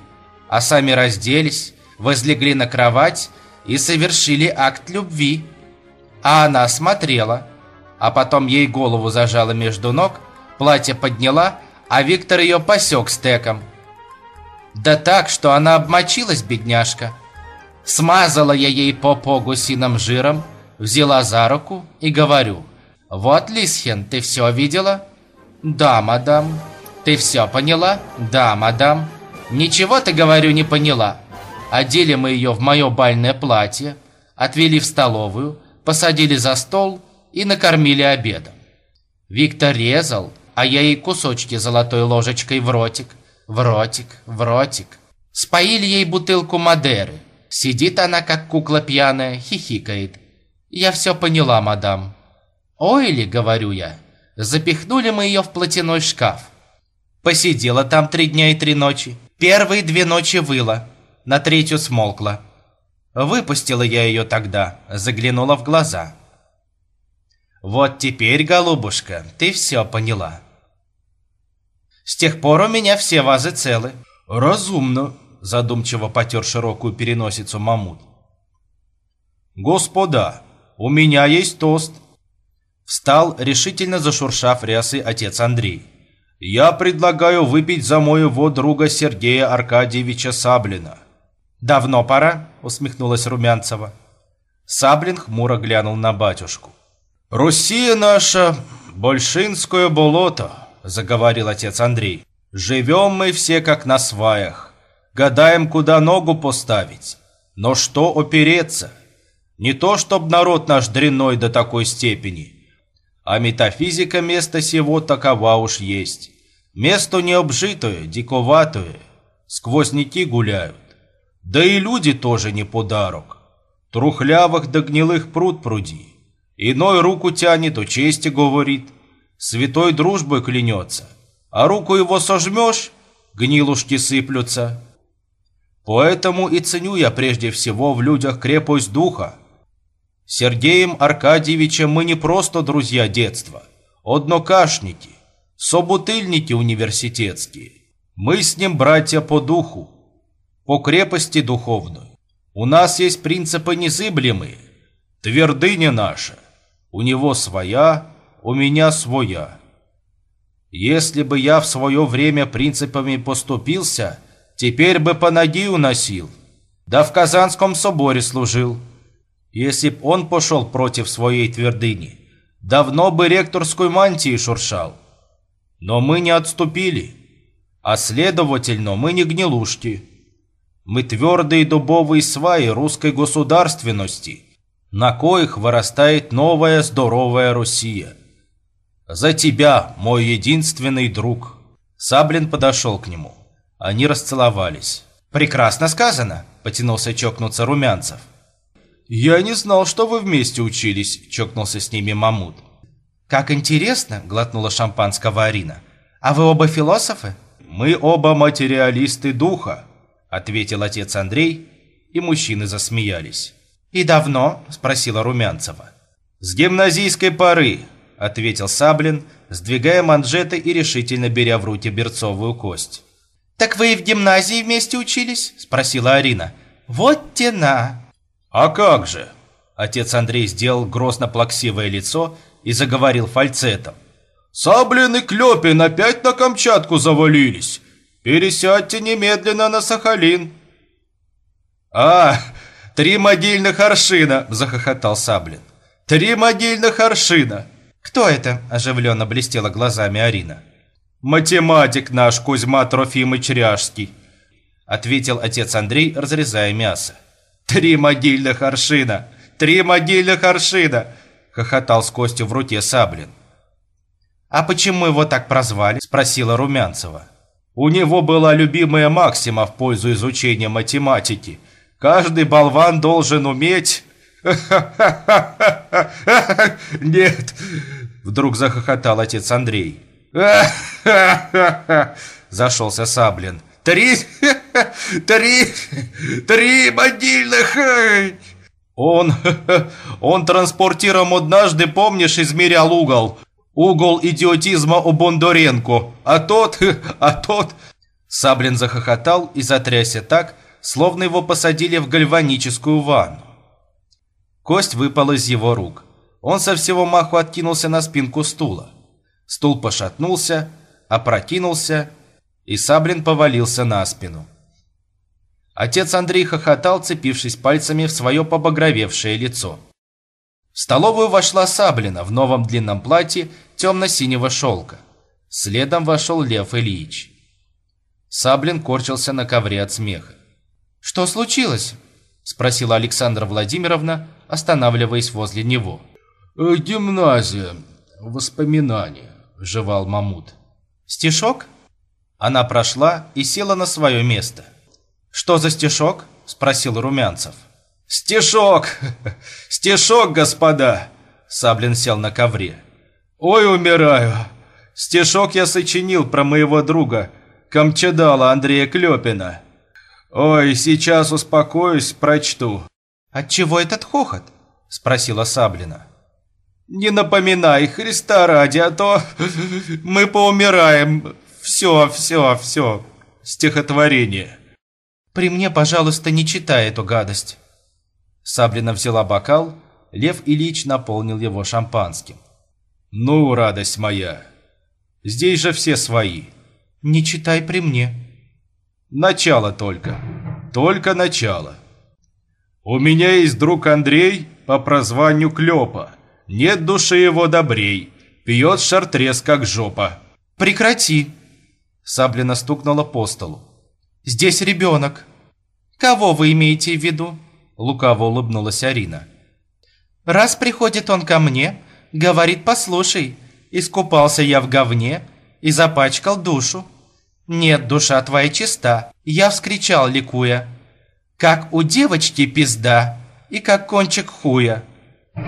A: а сами разделись, возлегли на кровать и совершили акт любви. А она смотрела» а потом ей голову зажала между ног, платье подняла, а Виктор ее посек стеком. Да так, что она обмочилась, бедняжка. Смазала я ей попо гусиным жиром, взяла за руку и говорю, «Вот, Лисхен, ты все видела?» «Да, мадам». «Ты все поняла?» «Да, мадам». «Ничего ты, говорю, не поняла». Одели мы ее в мое бальное платье, отвели в столовую, посадили за стол и накормили обедом. Виктор резал, а я ей кусочки золотой ложечкой в ротик, в ротик, в ротик. Споили ей бутылку Мадеры. Сидит она, как кукла пьяная, хихикает. Я все поняла, мадам. Ой ли, говорю я, запихнули мы ее в платяной шкаф. Посидела там три дня и три ночи. Первые две ночи выла, на третью смолкла. Выпустила я ее тогда, заглянула в глаза.
J: Вот теперь, голубушка, ты все поняла. С тех пор у меня все вазы целы.
A: Разумно,
J: задумчиво потер широкую переносицу Мамут.
A: Господа, у меня есть тост.
J: Встал, решительно зашуршав рясы отец Андрей.
A: Я предлагаю выпить за моего друга Сергея Аркадьевича Саблина.
J: Давно пора, усмехнулась Румянцева. Саблин хмуро глянул на батюшку.
A: «Россия наша – большинское болото», – заговорил отец Андрей. «Живем мы все как на сваях, гадаем, куда ногу поставить, но что опереться? Не то, чтоб народ наш дрянной до такой степени, а метафизика места сего такова уж есть. Место необжитое, диковатое, сквозняки гуляют. Да и люди тоже не подарок. Трухлявых да гнилых пруд пруди. Иной руку тянет, о чести говорит, святой дружбой клянется, а руку его сожмешь, гнилушки сыплются. Поэтому и ценю я прежде всего в людях крепость духа. Сергеем Аркадьевичем мы не просто друзья детства, однокашники, собутыльники университетские. Мы с ним братья по духу, по крепости духовной. У нас есть принципы незыблемые, твердыня наша. У него своя, у меня своя. Если бы я в свое время принципами поступился, теперь бы по ноги уносил. Да в Казанском соборе служил. Если б он пошел против своей твердыни, давно бы ректорской мантии шуршал. Но мы не отступили, а следовательно, мы не гнилушки. Мы твердые дубовые сваи русской государственности – на коих вырастает новая здоровая Россия. За тебя, мой единственный друг. Саблин подошел к нему. Они расцеловались.
J: Прекрасно сказано, потянулся чокнуться Румянцев.
A: Я не знал, что вы вместе учились, чокнулся с ними Мамут.
J: Как интересно, глотнула шампанского Арина. А вы оба философы?
A: Мы оба материалисты духа, ответил отец Андрей, и мужчины засмеялись.
J: «И давно?» – спросила Румянцева.
A: «С гимназийской поры», – ответил Саблин, сдвигая манжеты и решительно беря в руки берцовую кость.
J: «Так вы и в гимназии вместе учились?» – спросила Арина. «Вот тена!»
A: «А как же?» Отец Андрей сделал грозно-плаксивое лицо и заговорил фальцетом. «Саблин и Клёпин опять на Камчатку завалились. Пересядьте немедленно на Сахалин». «А, «Три могильных аршина!» – захохотал Саблин. «Три могильных аршина!»
J: «Кто это?» – оживленно блестела глазами Арина.
A: «Математик наш Кузьма Трофимыч Ряжский», – ответил отец Андрей, разрезая мясо. «Три могильных аршина! Три могильных аршина!» – хохотал с костью в руке Саблин.
J: «А почему его так прозвали?» – спросила Румянцева.
A: «У него была любимая максима в пользу изучения математики – Каждый болван должен уметь... [laughs] Нет, вдруг захохотал отец Андрей. [laughs] Зашелся Саблин. Три, [laughs] три, три могильных... Он, он транспортиром однажды, помнишь, измерял угол. Угол идиотизма у Бондоренко. А тот, [laughs] а тот... Саблин захохотал и затрясся так, словно его посадили в гальваническую ванну. Кость выпала из его рук. Он со всего маху откинулся на спинку стула. Стул пошатнулся, опрокинулся, и Саблин повалился на спину. Отец Андрей хохотал, цепившись пальцами в свое побагровевшее лицо. В столовую вошла Саблина в новом длинном платье темно-синего шелка. Следом вошел Лев Ильич. Саблин корчился на ковре от смеха.
J: «Что случилось?» – спросила Александра Владимировна, останавливаясь возле него.
A: «Э, «Гимназия. Воспоминания», – жевал Мамут.
J: «Стишок?» Она прошла и села на свое место. «Что за стишок?» – спросил Румянцев.
A: «Стишок! [laughs] Стишок, господа!» Саблин сел на ковре. «Ой, умираю! Стишок я сочинил про моего друга, Камчадала Андрея Клепина. «Ой, сейчас успокоюсь, прочту».
J: «Отчего этот хохот?» – спросила Саблина.
A: Не напоминай, Христа ради, а то [laughs] мы поумираем. Все, все, все. Стихотворение.
B: При мне, пожалуйста, не читай эту гадость.
A: Саблина взяла бокал, Лев Ильич наполнил его шампанским. Ну, радость моя, здесь же все свои.
B: Не читай при мне.
A: Начало только. Только начало. У меня есть друг Андрей по прозванию Клёпа. Нет души его добрей. Пьет шартрез, как жопа.
B: Прекрати.
A: Саблина стукнула по столу.
B: Здесь ребенок. Кого вы имеете в виду?
A: Лукаво улыбнулась Арина.
B: Раз приходит он ко мне, говорит, послушай, искупался я в говне и запачкал душу. Нет, душа твоя чиста. Я вскричал, ликуя. Как у девочки пизда и как кончик хуя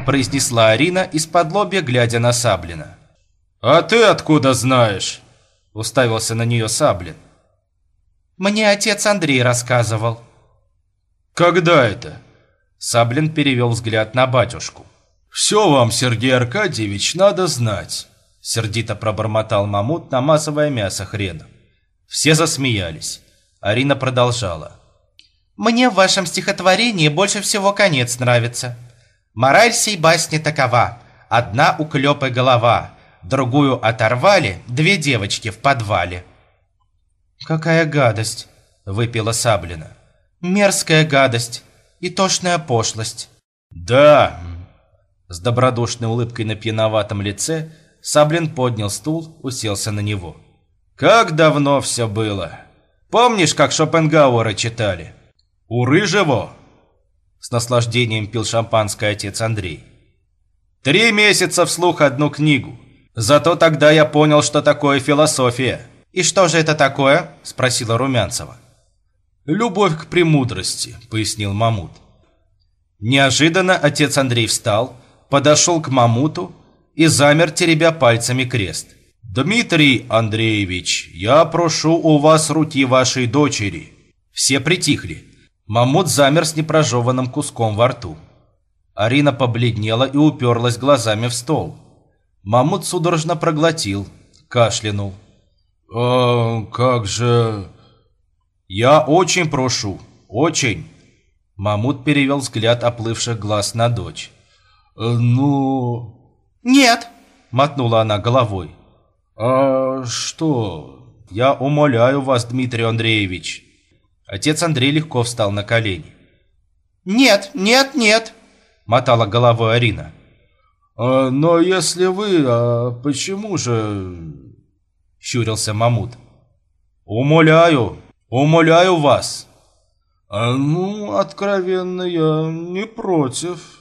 B: произнесла Арина из-под лобья, глядя на Саблина.
A: «А ты откуда знаешь?» – уставился на нее Саблин.
B: «Мне отец Андрей рассказывал».
A: «Когда это?» Саблин перевел взгляд на батюшку. «Все вам, Сергей Аркадьевич, надо знать», – сердито пробормотал Мамут, намазывая мясо хреном. Все засмеялись. Арина продолжала.
B: «Мне в вашем стихотворении больше всего конец нравится. Мораль сей басни такова. Одна у Клёпы голова, другую оторвали две девочки в подвале. «Какая гадость!» – выпила Саблина. «Мерзкая гадость и тошная пошлость».
A: «Да!» С добродушной улыбкой на пьяноватом лице Саблин поднял стул, уселся на него. «Как давно все было! Помнишь, как Шопенгауэра читали? У Рыжего с наслаждением пил шампанское отец Андрей. Три месяца вслух одну книгу. Зато тогда я понял, что такое философия.
B: «И что же это такое?» – спросила Румянцева.
A: «Любовь к премудрости», – пояснил Мамут. Неожиданно отец Андрей встал, подошел к Мамуту и замер, теребя пальцами крест. «Дмитрий Андреевич, я прошу у вас руки вашей дочери». Все притихли. Мамут замер с непрожеванным куском во рту. Арина побледнела и уперлась глазами в стол. Мамут судорожно проглотил, кашлянул. «А как же...» «Я очень прошу, очень...» Мамут перевел взгляд оплывших глаз на дочь. «Ну...»
B: «Нет!»
A: — мотнула она головой. «А что? Я умоляю вас, Дмитрий Андреевич, Отец Андрей легко встал на колени.
B: «Нет, нет, нет!»
A: – мотала головой Арина. «А, «Но если вы, а почему же...» – щурился Мамут. «Умоляю, умоляю вас!» а, «Ну, откровенно, я не против».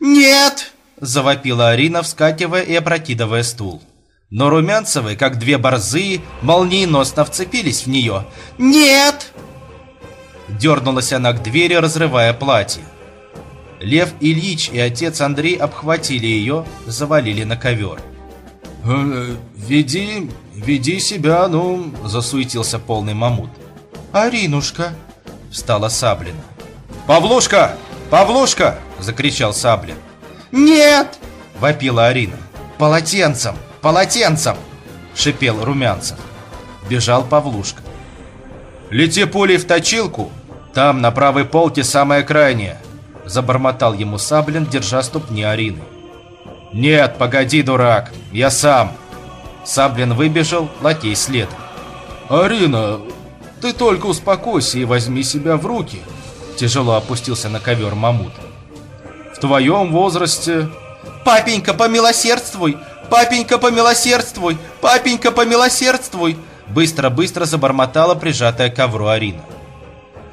B: «Нет!»
A: – завопила Арина, вскакивая и опрокидывая стул. Но Румянцевы, как две борзые, молниеносно вцепились в нее.
B: «Нет!»
A: Дернулась она к двери, разрывая платье. Лев Ильич и отец Андрей обхватили ее, завалили на ковер. «Э, «Веди, веди себя, ну...» – засуетился полный мамут.
B: «Аринушка!»
A: – встала Саблина. «Павлушка! Павлушка!» – закричал Саблин.
B: «Нет!»
A: – вопила Арина. «Полотенцем! Полотенцем!» – шипел Румянцев. Бежал Павлушка. «Лети пулей в точилку, там, на правой полке, самая крайняя!» Забормотал ему Саблин, держа ступни Арины. «Нет, погоди, дурак, я сам!» Саблин выбежал, лакей след. «Арина, ты только успокойся и возьми себя в руки!» Тяжело опустился на ковер Мамут. «В твоем возрасте...»
B: «Папенька, помилосердствуй! Папенька, помилосердствуй! Папенька, помилосердствуй!»
A: Быстро-быстро забормотала прижатая к ковру Арина.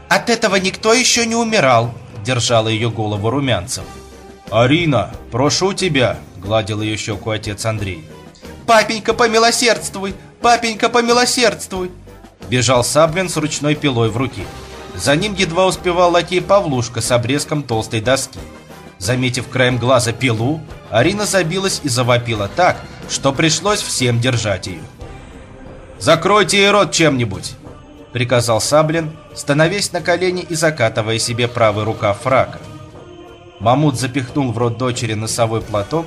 B: От этого никто еще не умирал, держала ее голову Румянцев.
A: Арина, прошу тебя, гладил ее щеку отец Андрей.
B: Папенька, помилосердствуй! Папенька, помилосердствуй!
A: Бежал Саблин с ручной пилой в руке. За ним едва успевал лакей Павлушка с обрезком толстой доски. Заметив краем глаза пилу, Арина забилась и завопила так, что пришлось всем держать ее. «Закройте ей рот чем-нибудь!» — приказал Саблин, становясь на колени и закатывая себе правый рукав фрака. Мамут запихнул в рот дочери носовой платок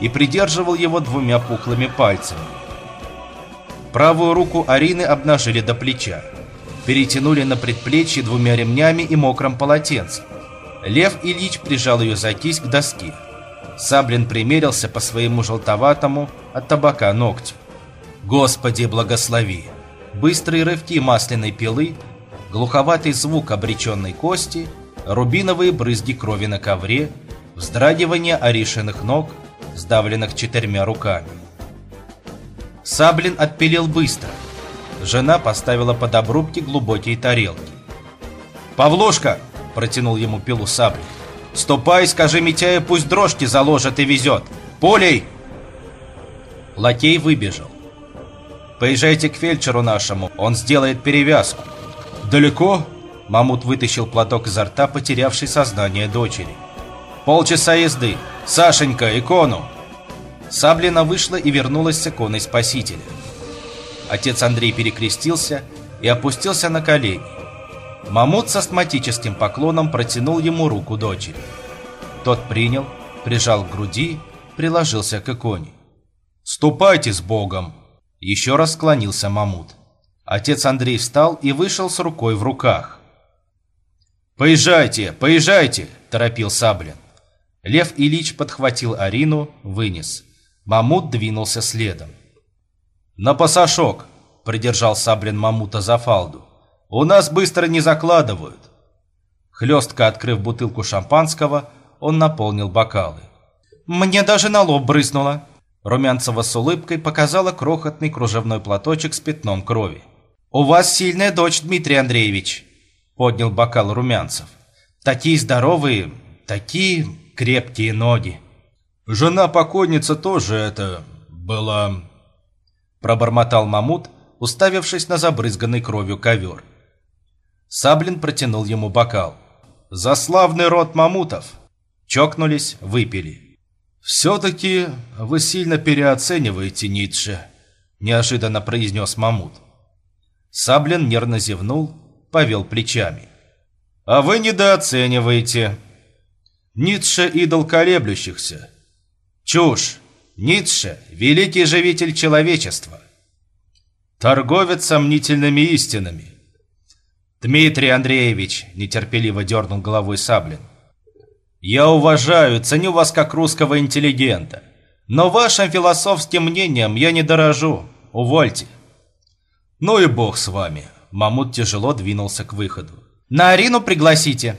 A: и придерживал его двумя пухлыми пальцами. Правую руку Арины обнажили до плеча, перетянули на предплечье двумя ремнями и мокрым полотенцем. Лев Ильич прижал ее за кисть к доске. Саблин примерился по своему желтоватому от табака ногтю. «Господи, благослови!» Быстрые рывки масляной пилы, глуховатый звук обреченной кости, рубиновые брызги крови на ковре, вздрагивание Аришиных ног, сдавленных четырьмя руками. Саблин отпилил быстро. Жена поставила под обрубки глубокие тарелки. «Павлушка!» – протянул ему пилу Саблин. «Ступай, скажи Митяе, пусть дрожки заложит и везет! Полей!» Лакей выбежал. «Поезжайте к фельдшеру нашему, он сделает перевязку». «Далеко?» Мамут вытащил платок изо рта, потерявший сознание дочери. «Полчаса езды. Сашенька, икону!» Саблина вышла и вернулась с иконой Спасителя. Отец Андрей перекрестился и опустился на колени. Мамут с астматическим поклоном протянул ему руку дочери. Тот принял, прижал к груди, приложился к иконе. «Ступайте с Богом!» Еще раз склонился Мамут. Отец Андрей встал и вышел с рукой в руках. «Поезжайте, поезжайте!» – торопил Саблин. Лев Ильич подхватил Арину, вынес. Мамут двинулся следом. «На пасашок!» – придержал Саблин Мамута за фалду. «У нас быстро не закладывают!» Хлестко открыв бутылку шампанского, он наполнил бокалы. «Мне даже на лоб брызнуло!» Румянцева с улыбкой показала крохотный кружевной платочек с пятном крови. «У вас сильная дочь, Дмитрий Андреевич!» Поднял бокал Румянцев. «Такие здоровые, такие крепкие ноги!»
C: Жена покойница тоже это... была...»
A: Пробормотал Мамут, уставившись на забрызганный кровью ковер. Саблин протянул ему бокал. «За славный род Мамутов!» Чокнулись, выпили.
C: «Все-таки вы сильно переоцениваете Ницше», – неожиданно произнес Мамут.
A: Саблин нервно зевнул, повел плечами.
C: «А вы недооцениваете. Ницше – идол колеблющихся.
A: Чушь! Ницше – великий живитель человечества.
C: Торговец сомнительными истинами.
A: Дмитрий Андреевич нетерпеливо дернул головой Саблин. Я уважаю, ценю вас как русского интеллигента. Но вашим философским мнением я не дорожу. Увольте.
C: Ну и бог с вами. Мамут тяжело двинулся к выходу.
A: На Арину пригласите,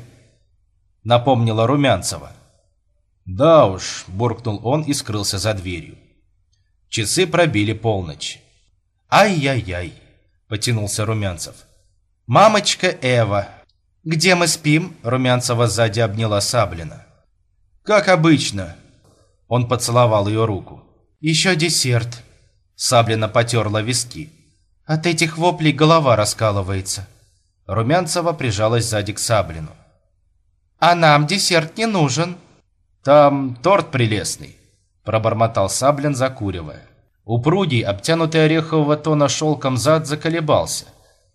A: напомнила Румянцева.
C: «Да уж», – буркнул он и скрылся за дверью.
A: Часы пробили полночь. «Ай-яй-яй», – потянулся Румянцев. «Мамочка Эва, где мы спим?» – Румянцева сзади обняла Саблина.
C: «Как обычно».
A: Он поцеловал ее руку.
B: «Еще десерт».
A: Саблина потерла виски.
B: «От этих воплей голова раскалывается».
A: Румянцева прижалась сзади к Саблину.
B: «А нам десерт не нужен»,
A: «Там торт прелестный», – пробормотал Саблин, закуривая. Упругий, обтянутый орехового тона шелком зад заколебался.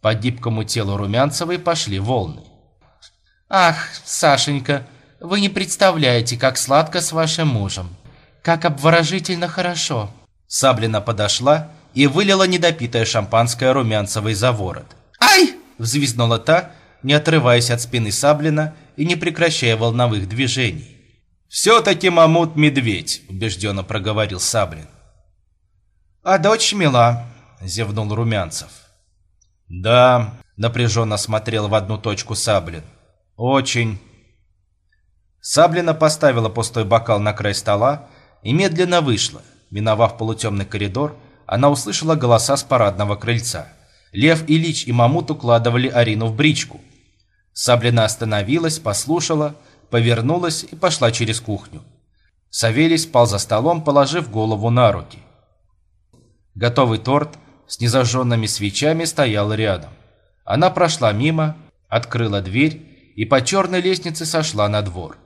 A: По гибкому телу Румянцевой пошли волны.
B: «Ах, Сашенька, вы не представляете, как сладко с вашим мужем. Как обворожительно хорошо».
A: Саблина подошла и вылила недопитое шампанское Румянцевой за ворот.
B: «Ай!»
A: – взвизгнула та, не отрываясь от спины Саблина и не прекращая волновых движений. «Все-таки Мамут-медведь», – убежденно проговорил Саблин.
B: «А дочь мила», –
A: зевнул Румянцев. «Да», – напряженно смотрел в одну точку Саблин. «Очень». Саблина поставила пустой бокал на край стола и медленно вышла. Миновав полутемный коридор, она услышала голоса с парадного крыльца. Лев Ильич и Мамут укладывали Арину в бричку. Саблина остановилась, послушала – повернулась и пошла через кухню. Савелий спал за столом, положив голову на руки. Готовый торт с незажженными свечами стоял рядом. Она прошла мимо, открыла дверь и по черной лестнице сошла на двор.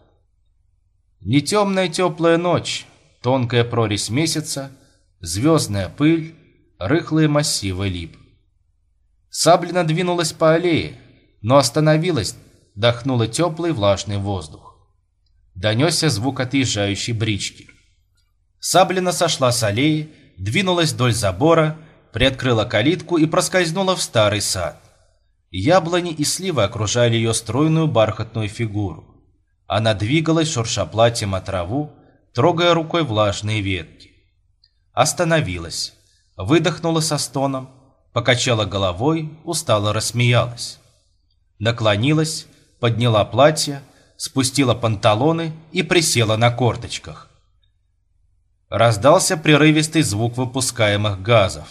A: Не темная теплая ночь, тонкая прорезь месяца, звездная пыль, рыхлые массивы лип. Саблина двинулась по аллее, но остановилась, дохнуло теплый влажный воздух. Донесся звук отъезжающей брички. Саблина сошла с аллеи, двинулась вдоль забора, приоткрыла калитку и проскользнула в старый сад. Яблони и сливы окружали ее стройную бархатную фигуру. Она двигалась, шурша платьем о траву, трогая рукой влажные ветки. Остановилась, выдохнула со стоном, покачала головой, устало рассмеялась. Наклонилась, подняла платье, спустила панталоны и присела на корточках. Раздался прерывистый звук выпускаемых газов.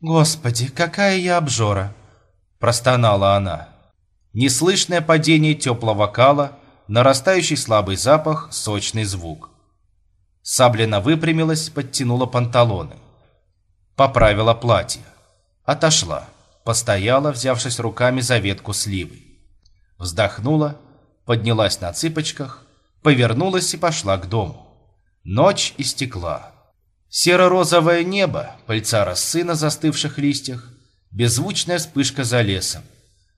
A: «Господи, какая я обжора!» – простонала она. Неслышное падение теплого кала, нарастающий слабый запах, сочный звук. Саблина выпрямилась, подтянула панталоны. Поправила платье. Отошла. Постояла, взявшись руками за ветку сливы. Вздохнула, поднялась на цыпочках, повернулась и пошла к дому. Ночь истекла. Серо-розовое небо, пыльца росы на застывших листьях, беззвучная вспышка за лесом.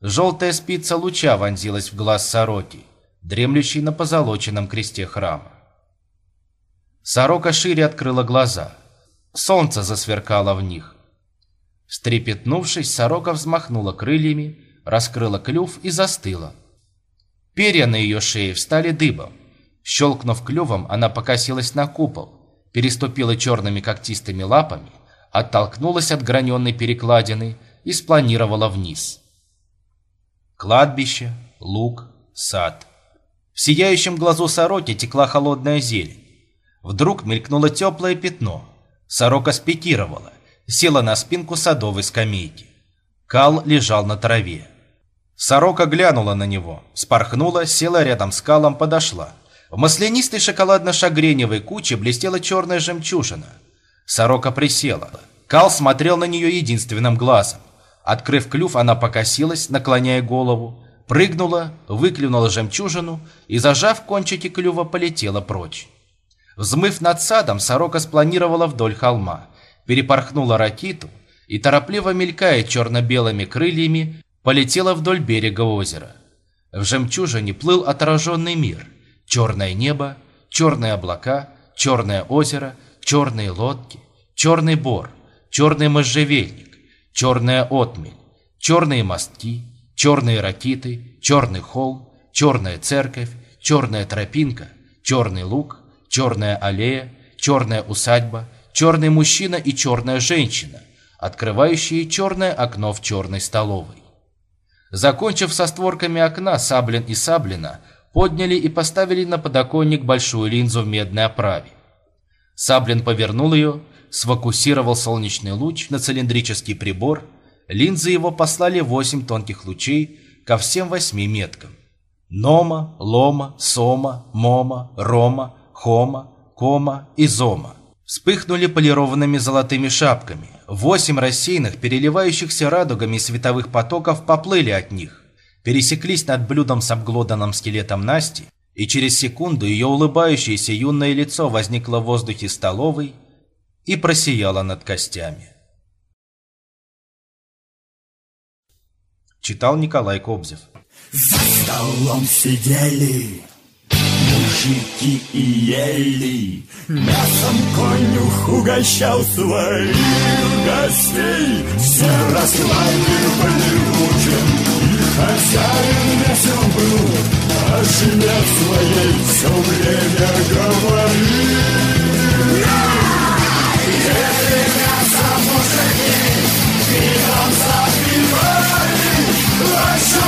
A: Желтая спица луча вонзилась в глаз сороки, дремлющей на позолоченном кресте храма. Сорока шире открыла глаза. Солнце засверкало в них. Стрепетнувшись, сорока взмахнула крыльями, раскрыла клюв и застыла. Перья на ее шее встали дыбом. Щелкнув клювом, она покосилась на купол, переступила черными когтистыми лапами, оттолкнулась от граненной перекладины и спланировала вниз. Кладбище, луг, сад. В сияющем глазу сороки текла холодная зелень. Вдруг мелькнуло теплое пятно. Сорока спикировала, села на спинку садовой скамейки. Кал лежал на траве. Сорока глянула на него, спорхнула, села рядом с Калом, подошла. В маслянистой шоколадно-шагреневой куче блестела черная жемчужина. Сорока присела. Кал смотрел на нее единственным глазом. Открыв клюв, она покосилась, наклоняя голову, прыгнула, выклюнула жемчужину и, зажав кончики клюва, полетела прочь. Взмыв над садом, сорока спланировала вдоль холма, перепорхнула ракиту и, торопливо мелькая черно-белыми крыльями, полетела вдоль берега озера. В жемчужине плыл отраженный мир. Черное небо, черные облака, черное озеро, черные лодки, черный бор, черный можжевельник, черная отмель, черные мостки, черные ракиты, черный холм, черная церковь, черная тропинка, черный луг, черная аллея, черная усадьба, черный мужчина и черная женщина, открывающие черное окно в черной столовой. Закончив со створками окна, Саблин и Саблина подняли и поставили на подоконник большую линзу в медной оправе. Саблин повернул ее, сфокусировал солнечный луч на цилиндрический прибор, линзы его послали восемь тонких лучей ко всем восьми меткам. Нома, Лома, Сома, Мома, Рома, Хома, Кома и Зома. Вспыхнули полированными золотыми шапками. Восемь рассеянных, переливающихся радугами световых потоков поплыли от них, пересеклись над блюдом с обглоданным скелетом Насти, и через секунду ее улыбающееся юное лицо возникло в воздухе столовой и просияло над костями. Читал Николай Кобзев.
K: За столом сидели мужики и ели. Мясом конюх угощал своих гостей. Все расслабили были учен, и Хозяин весел был, а жене своей все время говорил. Если мясо мужики, вином забивали, а еще